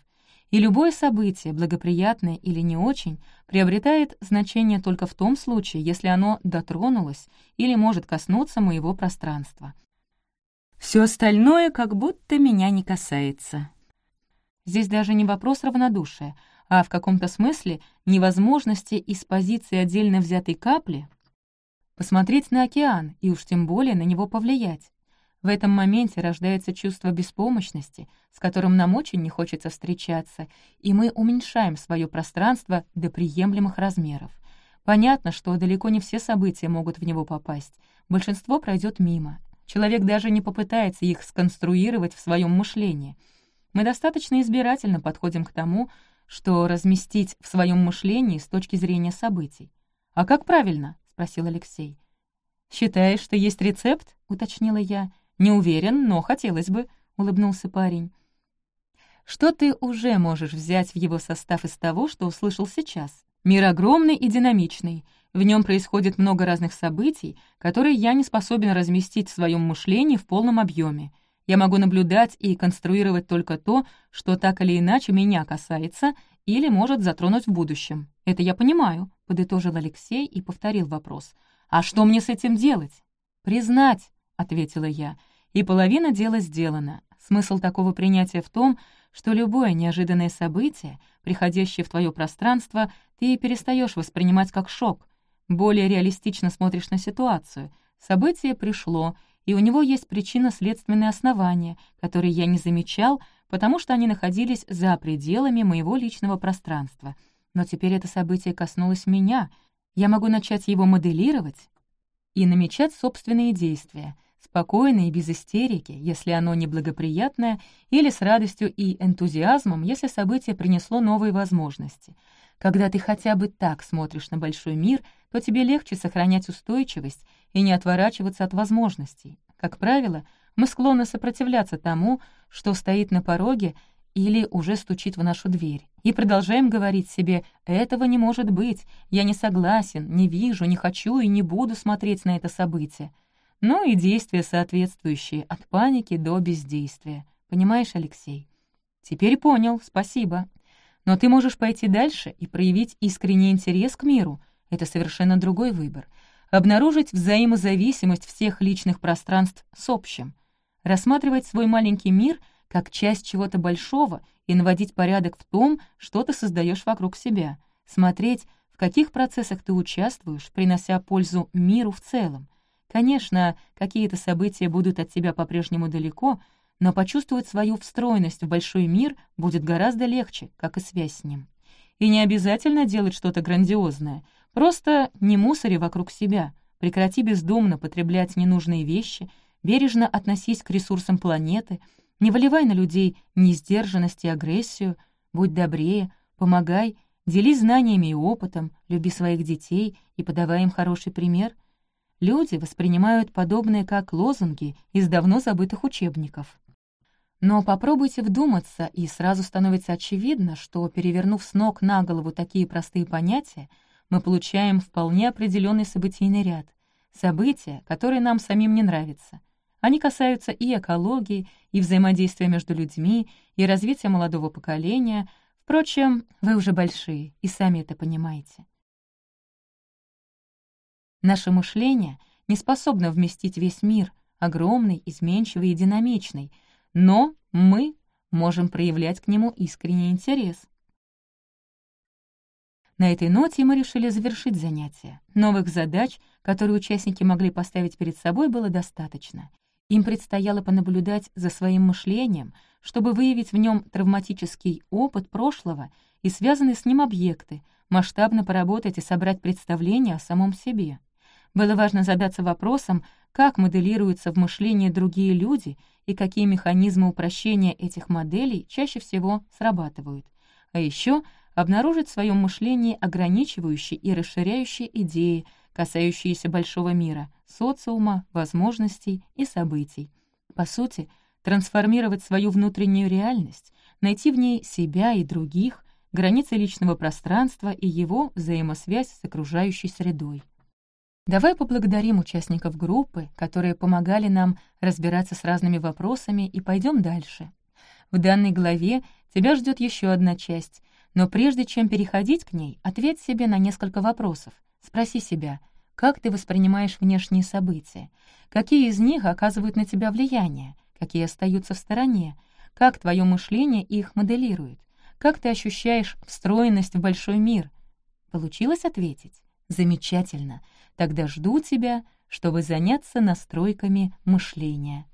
и любое событие, благоприятное или не очень, приобретает значение только в том случае, если оно дотронулось или может коснуться моего пространства. Все остальное как будто меня не касается. Здесь даже не вопрос равнодушия, а в каком-то смысле невозможности из позиции отдельно взятой капли посмотреть на океан и уж тем более на него повлиять. В этом моменте рождается чувство беспомощности, с которым нам очень не хочется встречаться, и мы уменьшаем свое пространство до приемлемых размеров. Понятно, что далеко не все события могут в него попасть. Большинство пройдет мимо. Человек даже не попытается их сконструировать в своем мышлении. Мы достаточно избирательно подходим к тому, что разместить в своем мышлении с точки зрения событий. «А как правильно?» — спросил Алексей. «Считаешь, что есть рецепт?» — уточнила я. «Не уверен, но хотелось бы», — улыбнулся парень. «Что ты уже можешь взять в его состав из того, что услышал сейчас? Мир огромный и динамичный. В нем происходит много разных событий, которые я не способен разместить в своем мышлении в полном объеме. Я могу наблюдать и конструировать только то, что так или иначе меня касается или может затронуть в будущем. Это я понимаю», — подытожил Алексей и повторил вопрос. «А что мне с этим делать?» «Признать», — ответила я, — «и половина дела сделана. Смысл такого принятия в том, что любое неожиданное событие, приходящее в твое пространство, ты перестаешь воспринимать как шок, более реалистично смотришь на ситуацию. Событие пришло, и у него есть причинно-следственные основания, которые я не замечал, потому что они находились за пределами моего личного пространства. Но теперь это событие коснулось меня. Я могу начать его моделировать и намечать собственные действия, спокойно и без истерики, если оно неблагоприятное, или с радостью и энтузиазмом, если событие принесло новые возможности. Когда ты хотя бы так смотришь на большой мир, то тебе легче сохранять устойчивость и не отворачиваться от возможностей. Как правило, мы склонны сопротивляться тому, что стоит на пороге или уже стучит в нашу дверь, и продолжаем говорить себе «этого не может быть, я не согласен, не вижу, не хочу и не буду смотреть на это событие». Ну и действия соответствующие, от паники до бездействия. Понимаешь, Алексей? Теперь понял, спасибо. Но ты можешь пойти дальше и проявить искренний интерес к миру. Это совершенно другой выбор. Обнаружить взаимозависимость всех личных пространств с общим. Рассматривать свой маленький мир — как часть чего-то большого и наводить порядок в том, что ты создаешь вокруг себя, смотреть, в каких процессах ты участвуешь, принося пользу миру в целом. Конечно, какие-то события будут от тебя по-прежнему далеко, но почувствовать свою встроенность в большой мир будет гораздо легче, как и связь с ним. И не обязательно делать что-то грандиозное, просто не мусори вокруг себя, прекрати бездумно потреблять ненужные вещи, бережно относись к ресурсам планеты — не выливай на людей несдержанность и агрессию, будь добрее, помогай, делись знаниями и опытом, люби своих детей и подавай им хороший пример. Люди воспринимают подобное как лозунги из давно забытых учебников. Но попробуйте вдуматься, и сразу становится очевидно, что, перевернув с ног на голову такие простые понятия, мы получаем вполне определенный событийный ряд. События, которые нам самим не нравятся, они касаются и экологии, и взаимодействия между людьми, и развития молодого поколения. Впрочем, вы уже большие и сами это понимаете. Наше мышление не способно вместить весь мир, огромный, изменчивый и динамичный, но мы можем проявлять к нему искренний интерес. На этой ноте мы решили завершить занятие. Новых задач, которые участники могли поставить перед собой, было достаточно — им предстояло понаблюдать за своим мышлением, чтобы выявить в нем травматический опыт прошлого и связанные с ним объекты, масштабно поработать и собрать представление о самом себе. Было важно задаться вопросом, как моделируются в мышлении другие люди и какие механизмы упрощения этих моделей чаще всего срабатывают. А еще обнаружить в своем мышлении ограничивающие и расширяющие идеи, касающиеся большого мира, социума, возможностей и событий. По сути, трансформировать свою внутреннюю реальность, найти в ней себя и других, границы личного пространства и его взаимосвязь с окружающей средой. Давай поблагодарим участников группы, которые помогали нам разбираться с разными вопросами, и пойдем дальше. В данной главе тебя ждет еще одна часть, но прежде чем переходить к ней, ответь себе на несколько вопросов. Спроси себя, как ты воспринимаешь внешние события, какие из них оказывают на тебя влияние, какие остаются в стороне, как твое мышление их моделирует, как ты ощущаешь встроенность в большой мир. Получилось ответить? Замечательно. Тогда жду тебя, чтобы заняться настройками мышления.